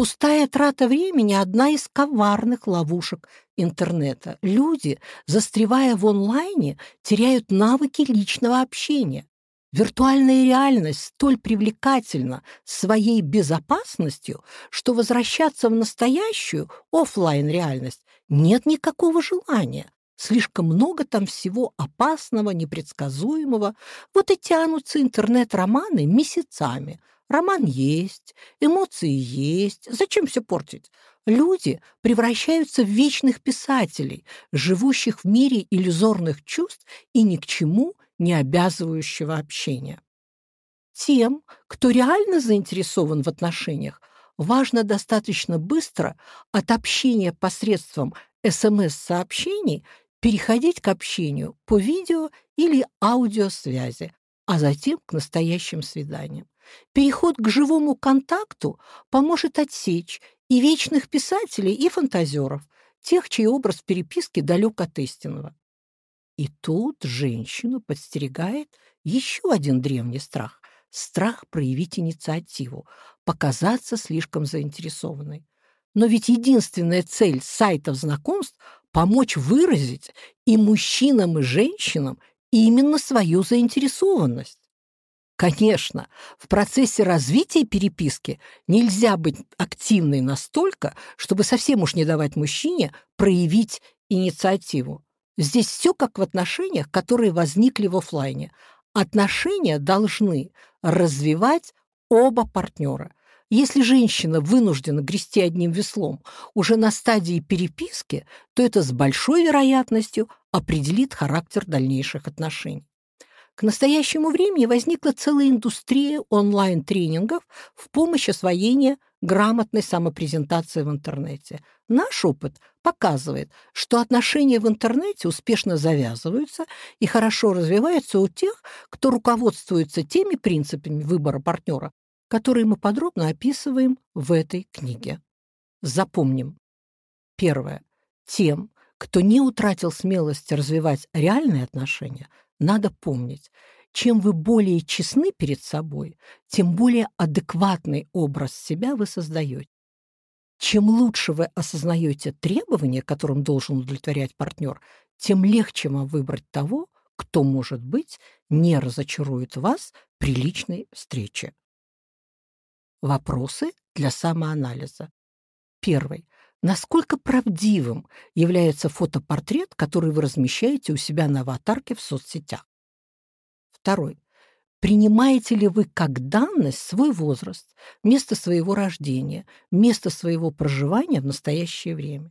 Пустая трата времени – одна из коварных ловушек интернета. Люди, застревая в онлайне, теряют навыки личного общения. Виртуальная реальность столь привлекательна своей безопасностью, что возвращаться в настоящую офлайн реальность нет никакого желания. Слишком много там всего опасного, непредсказуемого. Вот и тянутся интернет-романы месяцами – Роман есть, эмоции есть. Зачем все портить? Люди превращаются в вечных писателей, живущих в мире иллюзорных чувств и ни к чему не обязывающего общения. Тем, кто реально заинтересован в отношениях, важно достаточно быстро от общения посредством СМС-сообщений переходить к общению по видео или аудиосвязи, а затем к настоящим свиданиям. Переход к живому контакту поможет отсечь и вечных писателей, и фантазеров, тех, чей образ в переписке далек от истинного. И тут женщину подстерегает еще один древний страх – страх проявить инициативу, показаться слишком заинтересованной. Но ведь единственная цель сайтов знакомств – помочь выразить и мужчинам, и женщинам именно свою заинтересованность. Конечно, в процессе развития переписки нельзя быть активной настолько, чтобы совсем уж не давать мужчине проявить инициативу. Здесь все как в отношениях, которые возникли в офлайне. Отношения должны развивать оба партнера. Если женщина вынуждена грести одним веслом уже на стадии переписки, то это с большой вероятностью определит характер дальнейших отношений. К настоящему времени возникла целая индустрия онлайн-тренингов в помощь освоения грамотной самопрезентации в интернете. Наш опыт показывает, что отношения в интернете успешно завязываются и хорошо развиваются у тех, кто руководствуется теми принципами выбора партнера, которые мы подробно описываем в этой книге. Запомним. Первое. Тем, кто не утратил смелости развивать реальные отношения, надо помнить, чем вы более честны перед собой, тем более адекватный образ себя вы создаете. Чем лучше вы осознаете требования, которым должен удовлетворять партнер, тем легче вам выбрать того, кто, может быть, не разочарует вас при личной встрече. Вопросы для самоанализа. Первый. Насколько правдивым является фотопортрет, который вы размещаете у себя на аватарке в соцсетях? Второй. Принимаете ли вы как данность свой возраст, место своего рождения, место своего проживания в настоящее время?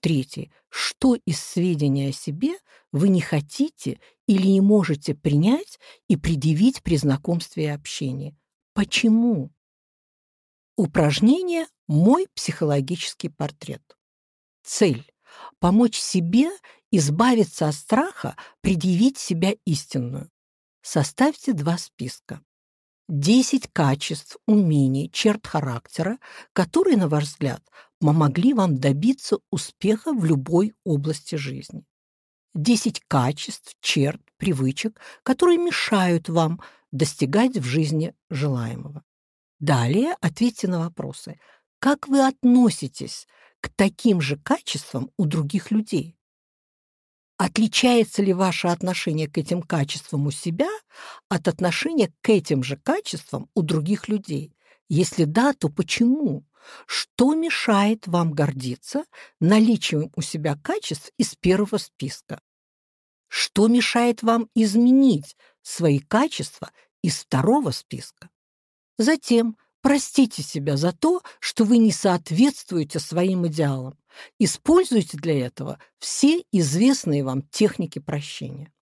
Третий. Что из сведений о себе вы не хотите или не можете принять и предъявить при знакомстве и общении? Почему? Упражнение «Мой психологический портрет». Цель – помочь себе избавиться от страха предъявить себя истинную. Составьте два списка. 10 качеств, умений, черт характера, которые, на ваш взгляд, помогли вам добиться успеха в любой области жизни. 10 качеств, черт, привычек, которые мешают вам достигать в жизни желаемого. Далее ответьте на вопросы. Как вы относитесь к таким же качествам у других людей? Отличается ли ваше отношение к этим качествам у себя от отношения к этим же качествам у других людей? Если да, то почему? Что мешает вам гордиться наличием у себя качеств из первого списка? Что мешает вам изменить свои качества из второго списка? Затем простите себя за то, что вы не соответствуете своим идеалам. Используйте для этого все известные вам техники прощения.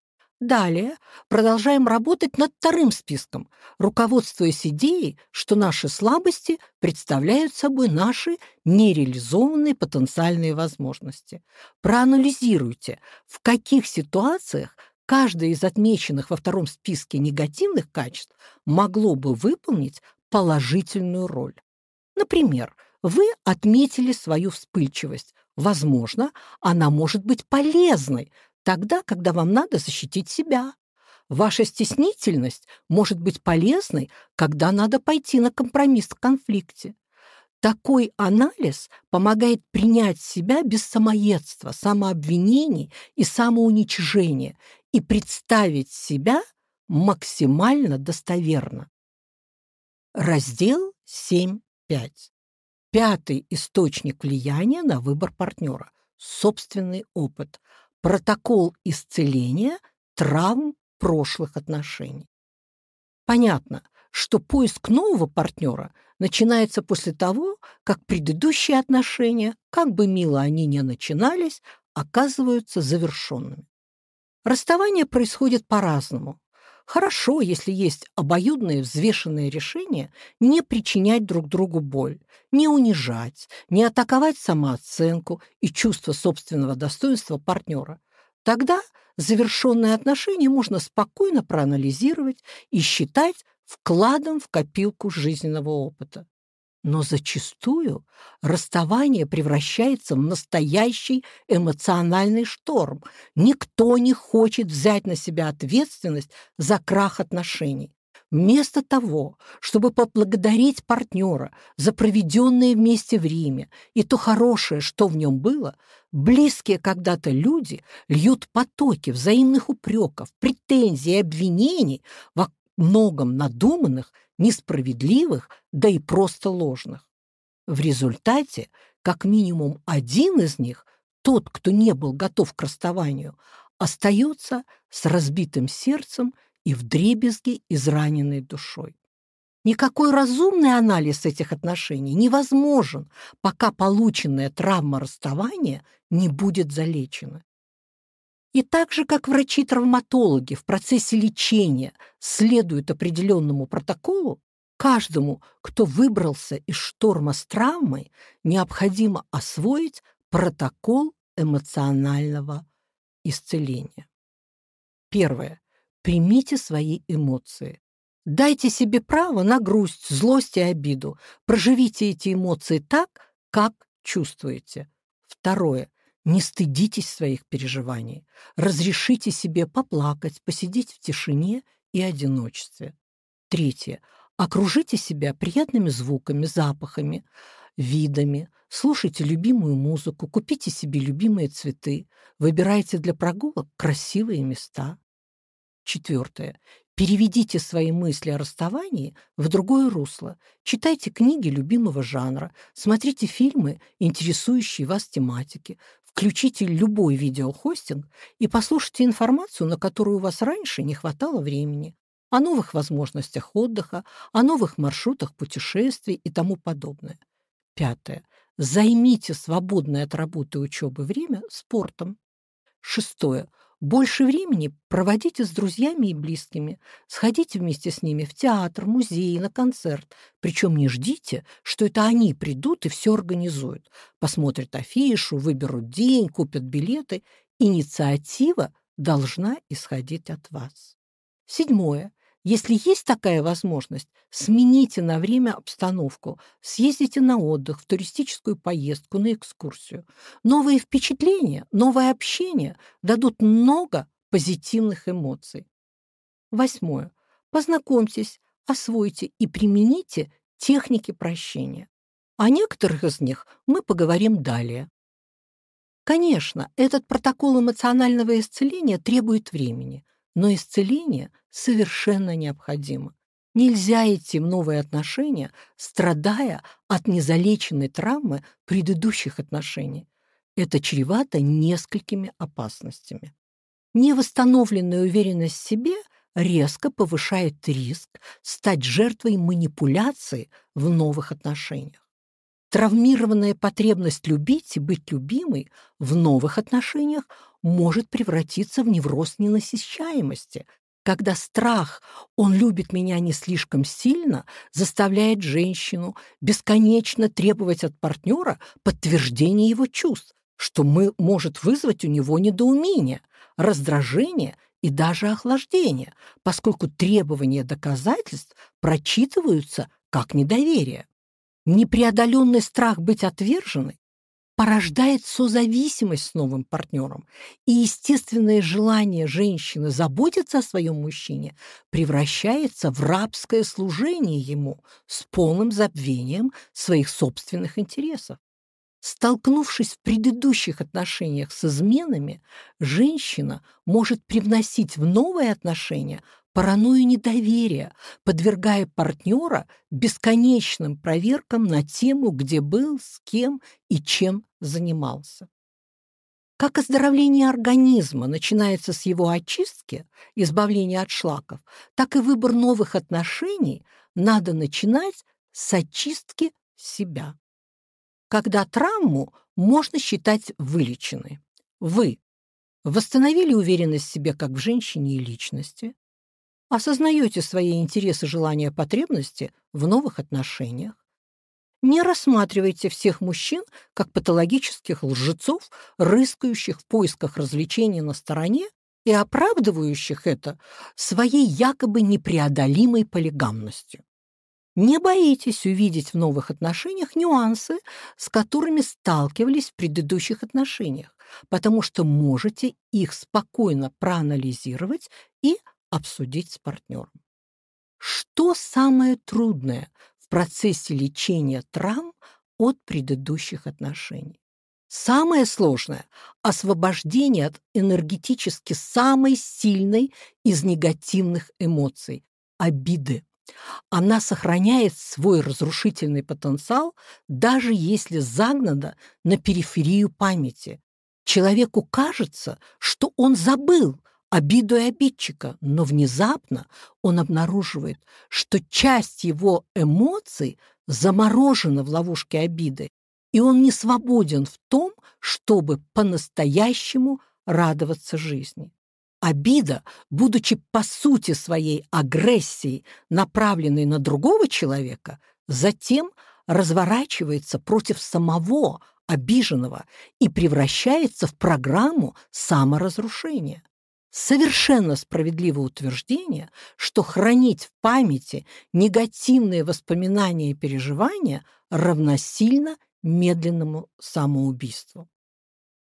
Далее продолжаем работать над вторым списком, руководствуясь идеей, что наши слабости представляют собой наши нереализованные потенциальные возможности. Проанализируйте, в каких ситуациях каждое из отмеченных во втором списке негативных качеств могло бы выполнить положительную роль. Например, вы отметили свою вспыльчивость. Возможно, она может быть полезной тогда, когда вам надо защитить себя. Ваша стеснительность может быть полезной, когда надо пойти на компромисс в конфликте. Такой анализ помогает принять себя без самоедства, самообвинений и самоуничижения и представить себя максимально достоверно. Раздел 7.5. Пятый источник влияния на выбор партнера – собственный опыт, протокол исцеления травм прошлых отношений. Понятно, что поиск нового партнера начинается после того, как предыдущие отношения, как бы мило они ни начинались, оказываются завершенными. Расставание происходит по-разному. Хорошо, если есть обоюдное взвешенное решение не причинять друг другу боль, не унижать, не атаковать самооценку и чувство собственного достоинства партнера. Тогда завершенные отношения можно спокойно проанализировать и считать вкладом в копилку жизненного опыта. Но зачастую расставание превращается в настоящий эмоциональный шторм. Никто не хочет взять на себя ответственность за крах отношений. Вместо того, чтобы поблагодарить партнера за проведенное вместе время и то хорошее, что в нем было, близкие когда-то люди льют потоки взаимных упреков, претензий и обвинений во многом надуманных несправедливых, да и просто ложных. В результате, как минимум один из них, тот, кто не был готов к расставанию, остается с разбитым сердцем и вдребезги израненной душой. Никакой разумный анализ этих отношений невозможен, пока полученная травма расставания не будет залечена. И так же, как врачи-травматологи в процессе лечения следуют определенному протоколу, каждому, кто выбрался из шторма с травмой, необходимо освоить протокол эмоционального исцеления. Первое. Примите свои эмоции. Дайте себе право на грусть, злость и обиду. Проживите эти эмоции так, как чувствуете. Второе. Не стыдитесь своих переживаний. Разрешите себе поплакать, посидеть в тишине и одиночестве. Третье. Окружите себя приятными звуками, запахами, видами. Слушайте любимую музыку, купите себе любимые цветы. Выбирайте для прогулок красивые места. Четвертое. Переведите свои мысли о расставании в другое русло. Читайте книги любимого жанра, смотрите фильмы, интересующие вас тематики, Включите любой видеохостинг и послушайте информацию, на которую у вас раньше не хватало времени, о новых возможностях отдыха, о новых маршрутах путешествий и тому подобное. Пятое. Займите свободное от работы и учебы время спортом. Шестое. Больше времени проводите с друзьями и близкими. Сходите вместе с ними в театр, музей, на концерт. Причем не ждите, что это они придут и все организуют. Посмотрят афишу, выберут день, купят билеты. Инициатива должна исходить от вас. Седьмое. Если есть такая возможность, смените на время обстановку, съездите на отдых, в туристическую поездку, на экскурсию. Новые впечатления, новое общение дадут много позитивных эмоций. Восьмое. Познакомьтесь, освойте и примените техники прощения. О некоторых из них мы поговорим далее. Конечно, этот протокол эмоционального исцеления требует времени, но исцеление совершенно необходимо. Нельзя идти в новые отношения, страдая от незалеченной травмы предыдущих отношений. Это чревато несколькими опасностями. Невосстановленная уверенность в себе резко повышает риск стать жертвой манипуляции в новых отношениях. Травмированная потребность любить и быть любимой в новых отношениях может превратиться в невроз ненасыщаемости, когда страх «он любит меня не слишком сильно» заставляет женщину бесконечно требовать от партнера подтверждения его чувств, что мы, может вызвать у него недоумение, раздражение и даже охлаждение, поскольку требования доказательств прочитываются как недоверие. Непреодоленный страх быть отверженной порождает созависимость с новым партнером, и естественное желание женщины заботиться о своем мужчине превращается в рабское служение ему с полным забвением своих собственных интересов. Столкнувшись в предыдущих отношениях с изменами, женщина может привносить в новые отношения паранойю недоверия, подвергая партнера бесконечным проверкам на тему, где был, с кем и чем занимался. Как оздоровление организма начинается с его очистки, избавления от шлаков, так и выбор новых отношений надо начинать с очистки себя. Когда травму можно считать вылеченной. Вы восстановили уверенность в себе как в женщине и личности, осознаете свои интересы, желания, потребности в новых отношениях. Не рассматривайте всех мужчин как патологических лжецов, рыскающих в поисках развлечений на стороне и оправдывающих это своей якобы непреодолимой полигамностью. Не боитесь увидеть в новых отношениях нюансы, с которыми сталкивались в предыдущих отношениях, потому что можете их спокойно проанализировать и обсудить с партнером. Что самое трудное в процессе лечения травм от предыдущих отношений? Самое сложное – освобождение от энергетически самой сильной из негативных эмоций – обиды. Она сохраняет свой разрушительный потенциал, даже если загнана на периферию памяти. Человеку кажется, что он забыл, обиду и обидчика, но внезапно он обнаруживает, что часть его эмоций заморожена в ловушке обиды, и он не свободен в том, чтобы по-настоящему радоваться жизни. Обида, будучи по сути своей агрессией, направленной на другого человека, затем разворачивается против самого обиженного и превращается в программу саморазрушения. Совершенно справедливо утверждение, что хранить в памяти негативные воспоминания и переживания равносильно медленному самоубийству.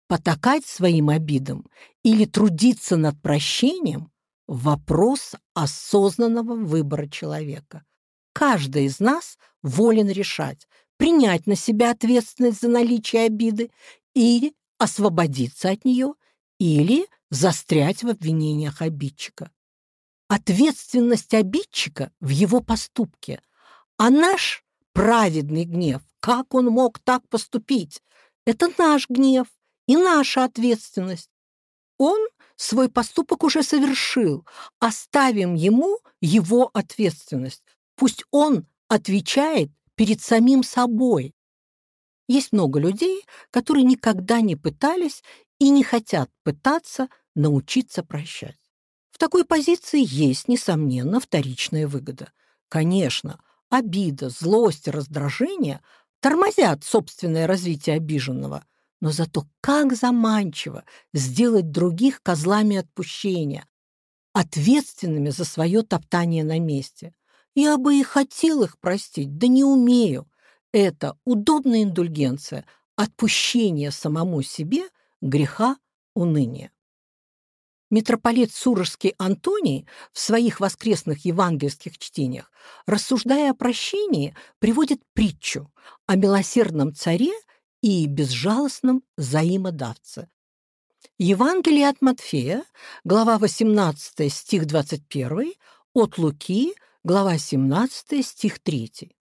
Потакать своим обидам или трудиться над прощением – вопрос осознанного выбора человека. Каждый из нас волен решать, принять на себя ответственность за наличие обиды или освободиться от нее, или застрять в обвинениях обидчика. Ответственность обидчика в его поступке, а наш праведный гнев, как он мог так поступить, это наш гнев и наша ответственность. Он свой поступок уже совершил, оставим ему его ответственность. Пусть он отвечает перед самим собой. Есть много людей, которые никогда не пытались и не хотят пытаться научиться прощать. В такой позиции есть, несомненно, вторичная выгода. Конечно, обида, злость, раздражение тормозят собственное развитие обиженного, но зато как заманчиво сделать других козлами отпущения, ответственными за свое топтание на месте. Я бы и хотел их простить, да не умею. Это удобная индульгенция, отпущение самому себе греха уныния. Митрополит Сурожский Антоний в своих воскресных евангельских чтениях, рассуждая о прощении, приводит притчу о милосердном царе и безжалостном взаимодавце. Евангелие от Матфея, глава 18, стих 21, от Луки, глава 17, стих 3.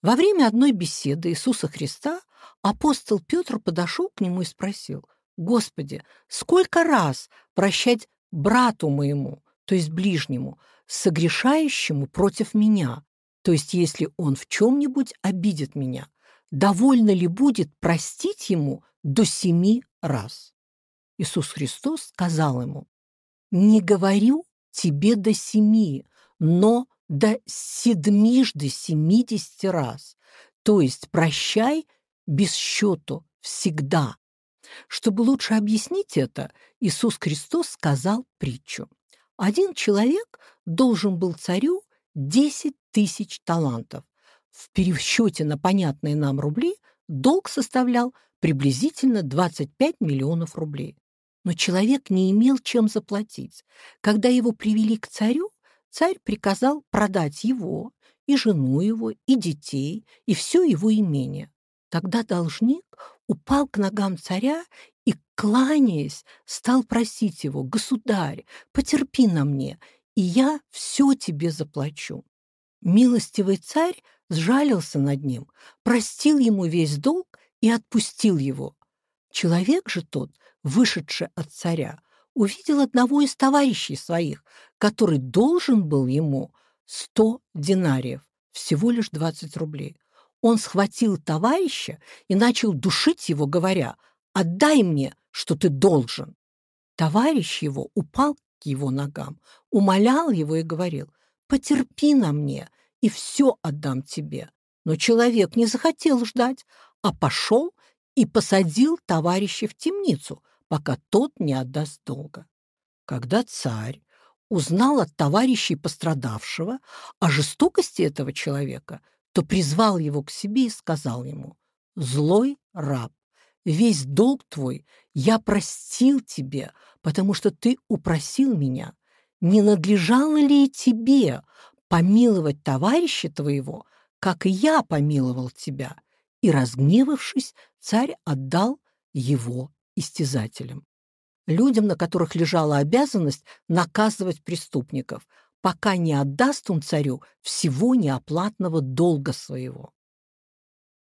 Во время одной беседы Иисуса Христа апостол Петр подошел к нему и спросил, «Господи, сколько раз прощать брату моему, то есть ближнему, согрешающему против меня, то есть если он в чем-нибудь обидит меня, довольно ли будет простить ему до семи раз?» Иисус Христос сказал ему, «Не говорю тебе до семи, но до седмижды семидесяти раз, то есть прощай без счету всегда». Чтобы лучше объяснить это, Иисус Христос сказал притчу. Один человек должен был царю десять тысяч талантов. В пересчете на понятные нам рубли долг составлял приблизительно 25 миллионов рублей. Но человек не имел чем заплатить. Когда его привели к царю, царь приказал продать его, и жену его, и детей, и все его имение. Тогда должник упал к ногам царя и, кланяясь, стал просить его, «Государь, потерпи на мне, и я все тебе заплачу». Милостивый царь сжалился над ним, простил ему весь долг и отпустил его. Человек же тот вышедший от царя, увидел одного из товарищей своих, который должен был ему сто динариев, всего лишь двадцать рублей. Он схватил товарища и начал душить его, говоря, «Отдай мне, что ты должен». Товарищ его упал к его ногам, умолял его и говорил, «Потерпи на мне, и все отдам тебе». Но человек не захотел ждать, а пошел и посадил товарища в темницу, пока тот не отдаст долга. Когда царь узнал от товарищей пострадавшего о жестокости этого человека, то призвал его к себе и сказал ему, «Злой раб, весь долг твой я простил тебе, потому что ты упросил меня. Не надлежало ли и тебе помиловать товарища твоего, как и я помиловал тебя?» И, разгневавшись, царь отдал его истязателем. Людям, на которых лежала обязанность наказывать преступников, пока не отдаст он царю всего неоплатного долга своего.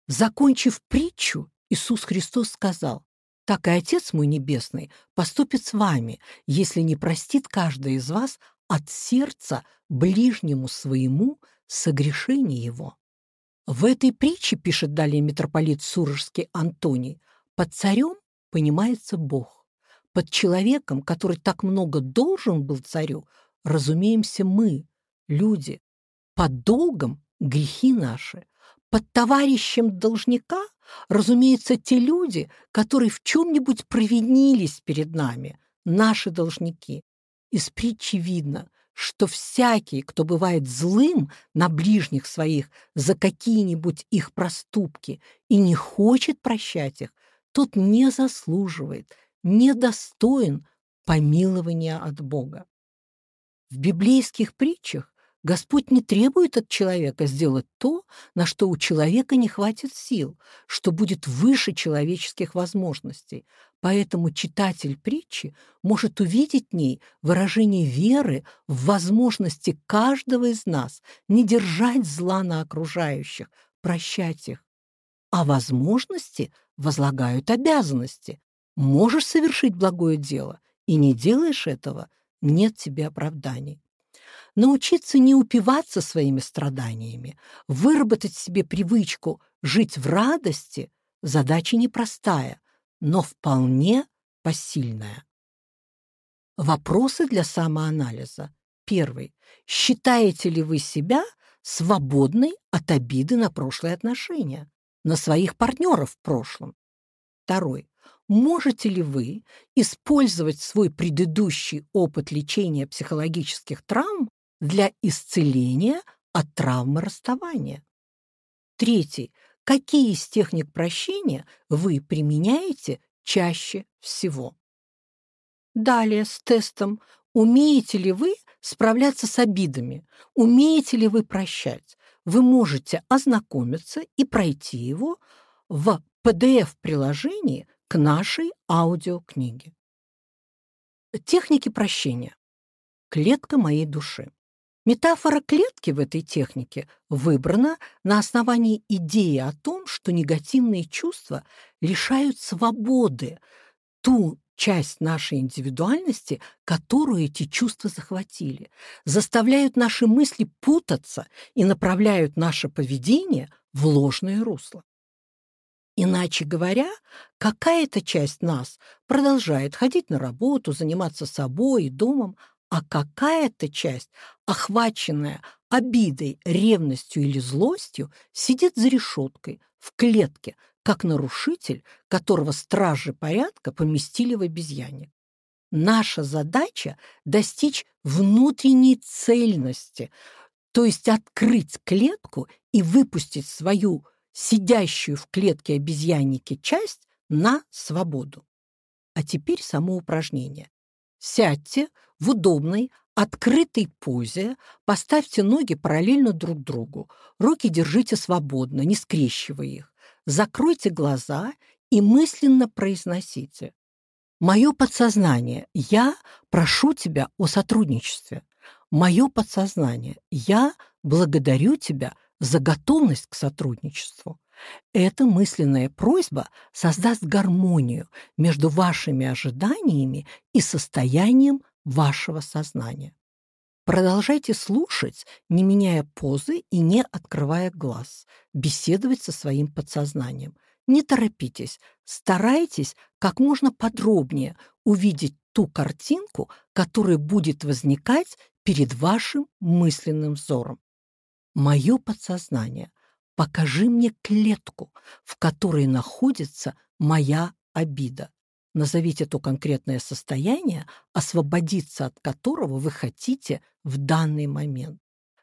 Закончив притчу, Иисус Христос сказал, «Так и Отец мой Небесный поступит с вами, если не простит каждый из вас от сердца ближнему своему согрешение его». В этой притче, пишет далее митрополит Сурожский Антоний, под царем понимается Бог. Под человеком, который так много должен был царю, разумеемся мы, люди. Под долгом – грехи наши. Под товарищем должника, разумеется, те люди, которые в чем-нибудь провинились перед нами, наши должники. Из притчи видно, что всякий, кто бывает злым на ближних своих за какие-нибудь их проступки и не хочет прощать их, тот не заслуживает, недостоин помилования от Бога. В библейских притчах Господь не требует от человека сделать то, на что у человека не хватит сил, что будет выше человеческих возможностей. Поэтому читатель притчи может увидеть в ней выражение веры в возможности каждого из нас не держать зла на окружающих, прощать их, а возможности возлагают обязанности. Можешь совершить благое дело и не делаешь этого, нет тебе оправданий. Научиться не упиваться своими страданиями, выработать себе привычку жить в радости – задача непростая, но вполне посильная. Вопросы для самоанализа. Первый. Считаете ли вы себя свободной от обиды на прошлые отношения, на своих партнеров в прошлом? Второй. Можете ли вы использовать свой предыдущий опыт лечения психологических травм для исцеления от травмы расставания? Третий. Какие из техник прощения вы применяете чаще всего? Далее с тестом «Умеете ли вы справляться с обидами? Умеете ли вы прощать?» Вы можете ознакомиться и пройти его в PDF-приложении к нашей аудиокниге. Техники прощения. Клетка моей души. Метафора клетки в этой технике выбрана на основании идеи о том, что негативные чувства лишают свободы ту часть нашей индивидуальности, которую эти чувства захватили, заставляют наши мысли путаться и направляют наше поведение в ложное русло. Иначе говоря, какая-то часть нас продолжает ходить на работу, заниматься собой и домом, а какая-то часть, охваченная обидой, ревностью или злостью, сидит за решеткой, в клетке, как нарушитель, которого стражи порядка поместили в обезьяне. Наша задача – достичь внутренней цельности, то есть открыть клетку и выпустить свою сидящую в клетке обезьянники часть на свободу. А теперь само упражнение. Сядьте в удобной, открытой позе, поставьте ноги параллельно друг другу, руки держите свободно, не скрещивая их закройте глаза и мысленно произносите. Мое подсознание, я прошу тебя о сотрудничестве. Мое подсознание, я благодарю тебя за готовность к сотрудничеству. Эта мысленная просьба создаст гармонию между вашими ожиданиями и состоянием вашего сознания. Продолжайте слушать, не меняя позы и не открывая глаз, беседовать со своим подсознанием. Не торопитесь, старайтесь как можно подробнее увидеть ту картинку, которая будет возникать перед вашим мысленным взором. Мое подсознание, покажи мне клетку, в которой находится моя обида. Назовите то конкретное состояние, освободиться от которого вы хотите в данный момент.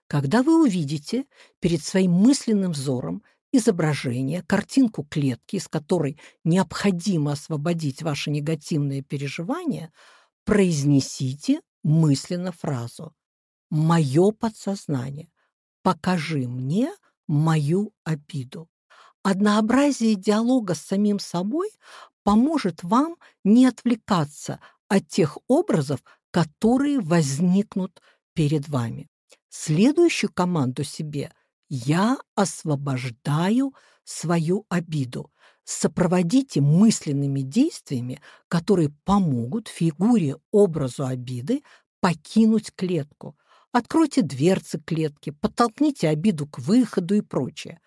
Когда вы увидите перед своим мысленным взором изображение, картинку клетки, из которой необходимо освободить ваши негативные переживания, произнесите мысленно фразу «Мое подсознание, покажи мне мою обиду». Однообразие диалога с самим собой поможет вам не отвлекаться от тех образов, которые возникнут перед вами. Следующую команду себе «Я освобождаю свою обиду». Сопроводите мысленными действиями, которые помогут фигуре, образу обиды покинуть клетку. Откройте дверцы клетки, подтолкните обиду к выходу и прочее.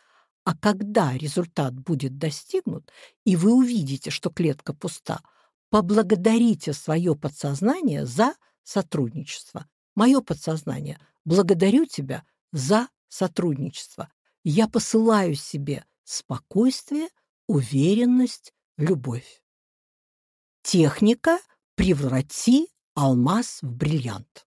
А когда результат будет достигнут, и вы увидите, что клетка пуста, поблагодарите свое подсознание за сотрудничество. Мое подсознание, благодарю тебя за сотрудничество. Я посылаю себе спокойствие, уверенность, любовь. Техника «Преврати алмаз в бриллиант».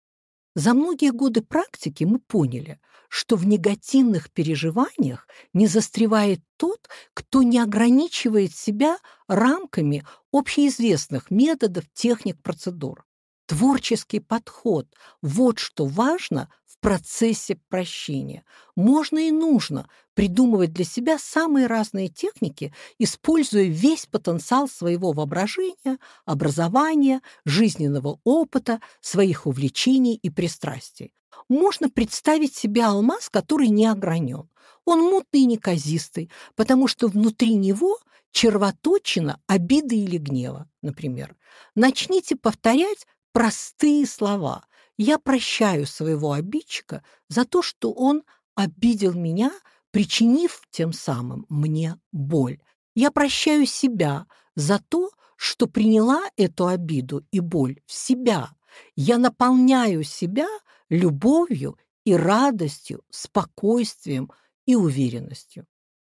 За многие годы практики мы поняли, что в негативных переживаниях не застревает тот, кто не ограничивает себя рамками общеизвестных методов, техник, процедур. Творческий подход – вот что важно в процессе прощения. Можно и нужно придумывать для себя самые разные техники, используя весь потенциал своего воображения, образования, жизненного опыта, своих увлечений и пристрастий. Можно представить себе алмаз, который не огранен. Он мутный и неказистый, потому что внутри него червоточина обиды или гнева, например. Начните повторять простые слова. Я прощаю своего обидчика за то, что он обидел меня, причинив тем самым мне боль. Я прощаю себя за то, что приняла эту обиду и боль в себя, я наполняю себя любовью и радостью, спокойствием и уверенностью.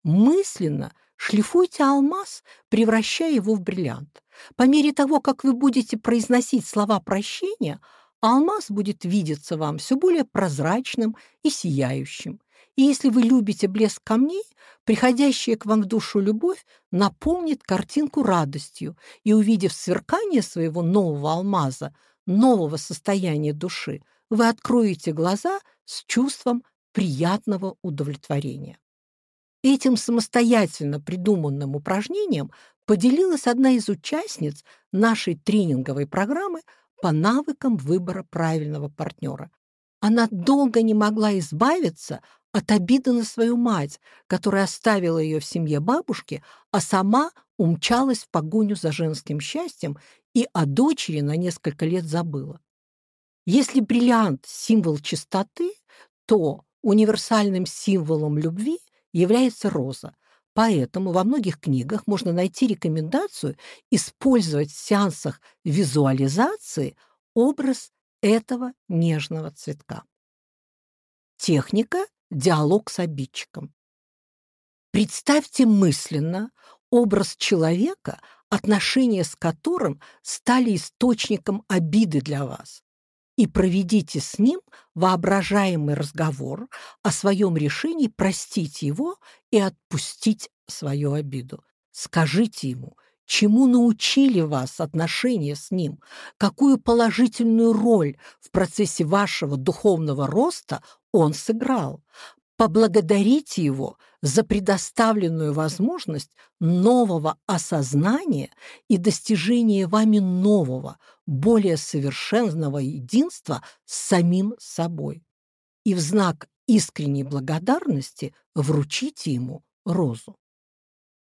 Мысленно шлифуйте алмаз, превращая его в бриллиант. По мере того, как вы будете произносить слова прощения, алмаз будет видеться вам все более прозрачным и сияющим. И если вы любите блеск камней, приходящая к вам в душу любовь наполнит картинку радостью, и, увидев сверкание своего нового алмаза, нового состояния души, вы откроете глаза с чувством приятного удовлетворения. Этим самостоятельно придуманным упражнением поделилась одна из участниц нашей тренинговой программы по навыкам выбора правильного партнера. Она долго не могла избавиться от обиды на свою мать, которая оставила ее в семье бабушки, а сама умчалась в погоню за женским счастьем и о дочери на несколько лет забыла. Если бриллиант – символ чистоты, то универсальным символом любви является роза. Поэтому во многих книгах можно найти рекомендацию использовать в сеансах визуализации образ этого нежного цветка. Техника диалог с обидчиком. Представьте мысленно образ человека, отношения с которым стали источником обиды для вас, и проведите с ним воображаемый разговор о своем решении простить его и отпустить свою обиду. Скажите ему, чему научили вас отношения с ним, какую положительную роль в процессе вашего духовного роста он сыграл. Поблагодарите его за предоставленную возможность нового осознания и достижения вами нового, более совершенного единства с самим собой. И в знак искренней благодарности вручите ему розу.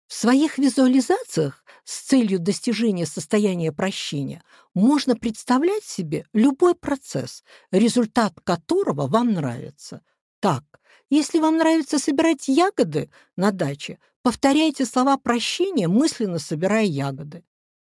В своих визуализациях с целью достижения состояния прощения можно представлять себе любой процесс, результат которого вам нравится. Так, если вам нравится собирать ягоды на даче, повторяйте слова прощения, мысленно собирая ягоды.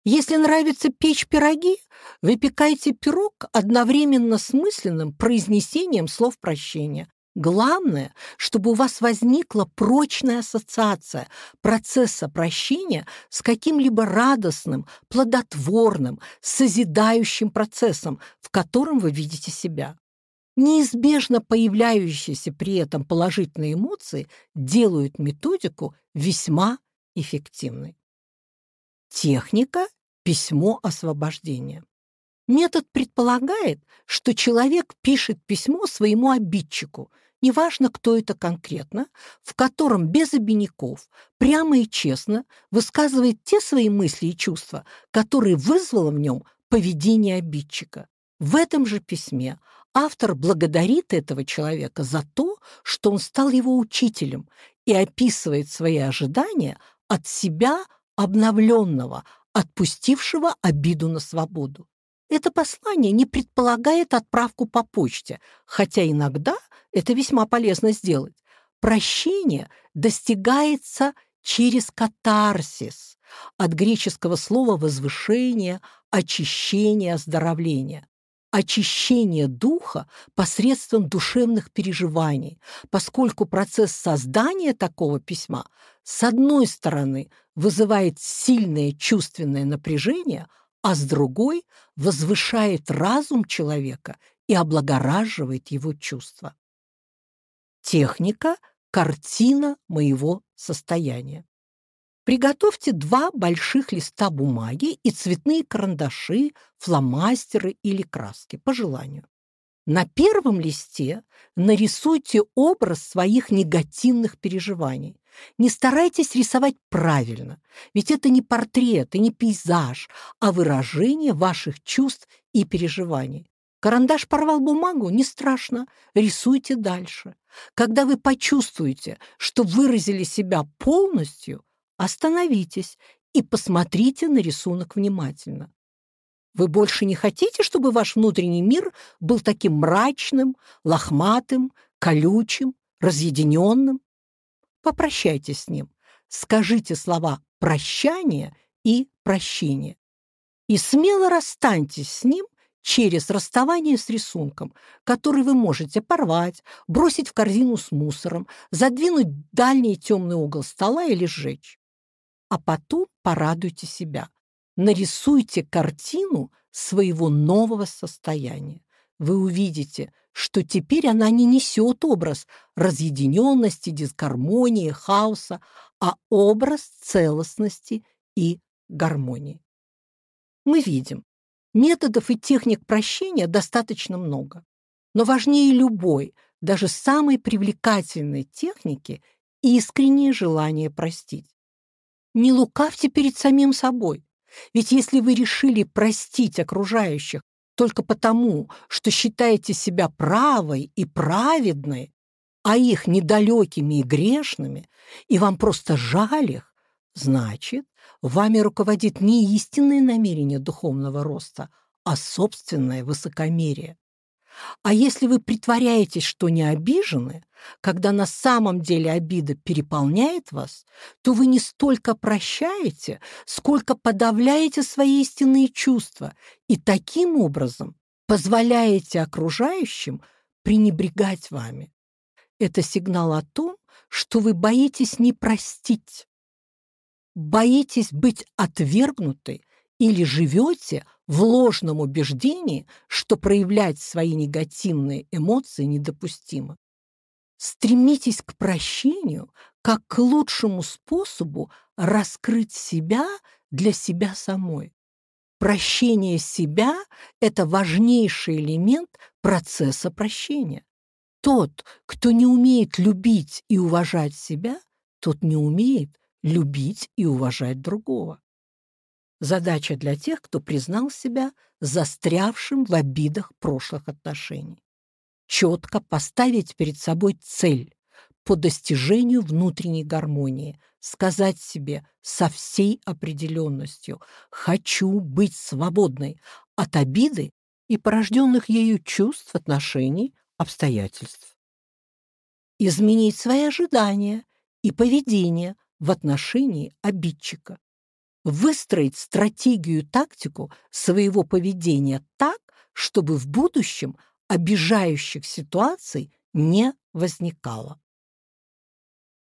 Если нравится печь пироги, выпекайте пирог одновременно с мысленным произнесением слов прощения. Главное, чтобы у вас возникла прочная ассоциация процесса прощения с каким-либо радостным, плодотворным, созидающим процессом, в котором вы видите себя. Неизбежно появляющиеся при этом положительные эмоции делают методику весьма эффективной. Техника «Письмо освобождения». Метод предполагает, что человек пишет письмо своему обидчику, неважно, кто это конкретно, в котором без обиняков, прямо и честно высказывает те свои мысли и чувства, которые вызвало в нем поведение обидчика. В этом же письме автор благодарит этого человека за то, что он стал его учителем и описывает свои ожидания от себя обновленного, отпустившего обиду на свободу. Это послание не предполагает отправку по почте, хотя иногда это весьма полезно сделать. Прощение достигается через катарсис, от греческого слова «возвышение», «очищение», «оздоровление» очищение духа посредством душевных переживаний, поскольку процесс создания такого письма с одной стороны вызывает сильное чувственное напряжение, а с другой возвышает разум человека и облагораживает его чувства. Техника – картина моего состояния. Приготовьте два больших листа бумаги и цветные карандаши, фломастеры или краски, по желанию. На первом листе нарисуйте образ своих негативных переживаний. Не старайтесь рисовать правильно, ведь это не портрет и не пейзаж, а выражение ваших чувств и переживаний. Карандаш порвал бумагу, не страшно, рисуйте дальше. Когда вы почувствуете, что выразили себя полностью, Остановитесь и посмотрите на рисунок внимательно. Вы больше не хотите, чтобы ваш внутренний мир был таким мрачным, лохматым, колючим, разъединенным? Попрощайтесь с ним. Скажите слова прощания и прощения. И смело расстаньтесь с ним через расставание с рисунком, который вы можете порвать, бросить в корзину с мусором, задвинуть в дальний темный угол стола или сжечь. А потом порадуйте себя. Нарисуйте картину своего нового состояния. Вы увидите, что теперь она не несет образ разъединенности, дисгармонии, хаоса, а образ целостности и гармонии. Мы видим, методов и техник прощения достаточно много, но важнее любой, даже самой привлекательной техники искреннее желание простить. Не лукавьте перед самим собой, ведь если вы решили простить окружающих только потому, что считаете себя правой и праведной, а их недалекими и грешными, и вам просто жаль их, значит, вами руководит не истинное намерение духовного роста, а собственное высокомерие. А если вы притворяетесь, что не обижены, когда на самом деле обида переполняет вас, то вы не столько прощаете, сколько подавляете свои истинные чувства и таким образом позволяете окружающим пренебрегать вами. Это сигнал о том, что вы боитесь не простить, боитесь быть отвергнутой или живете в ложном убеждении, что проявлять свои негативные эмоции недопустимо. Стремитесь к прощению как к лучшему способу раскрыть себя для себя самой. Прощение себя – это важнейший элемент процесса прощения. Тот, кто не умеет любить и уважать себя, тот не умеет любить и уважать другого. Задача для тех, кто признал себя застрявшим в обидах прошлых отношений. Четко поставить перед собой цель по достижению внутренней гармонии, сказать себе со всей определенностью «хочу быть свободной от обиды и порожденных ею чувств, отношений, обстоятельств». Изменить свои ожидания и поведение в отношении обидчика выстроить стратегию, тактику своего поведения так, чтобы в будущем обижающих ситуаций не возникало.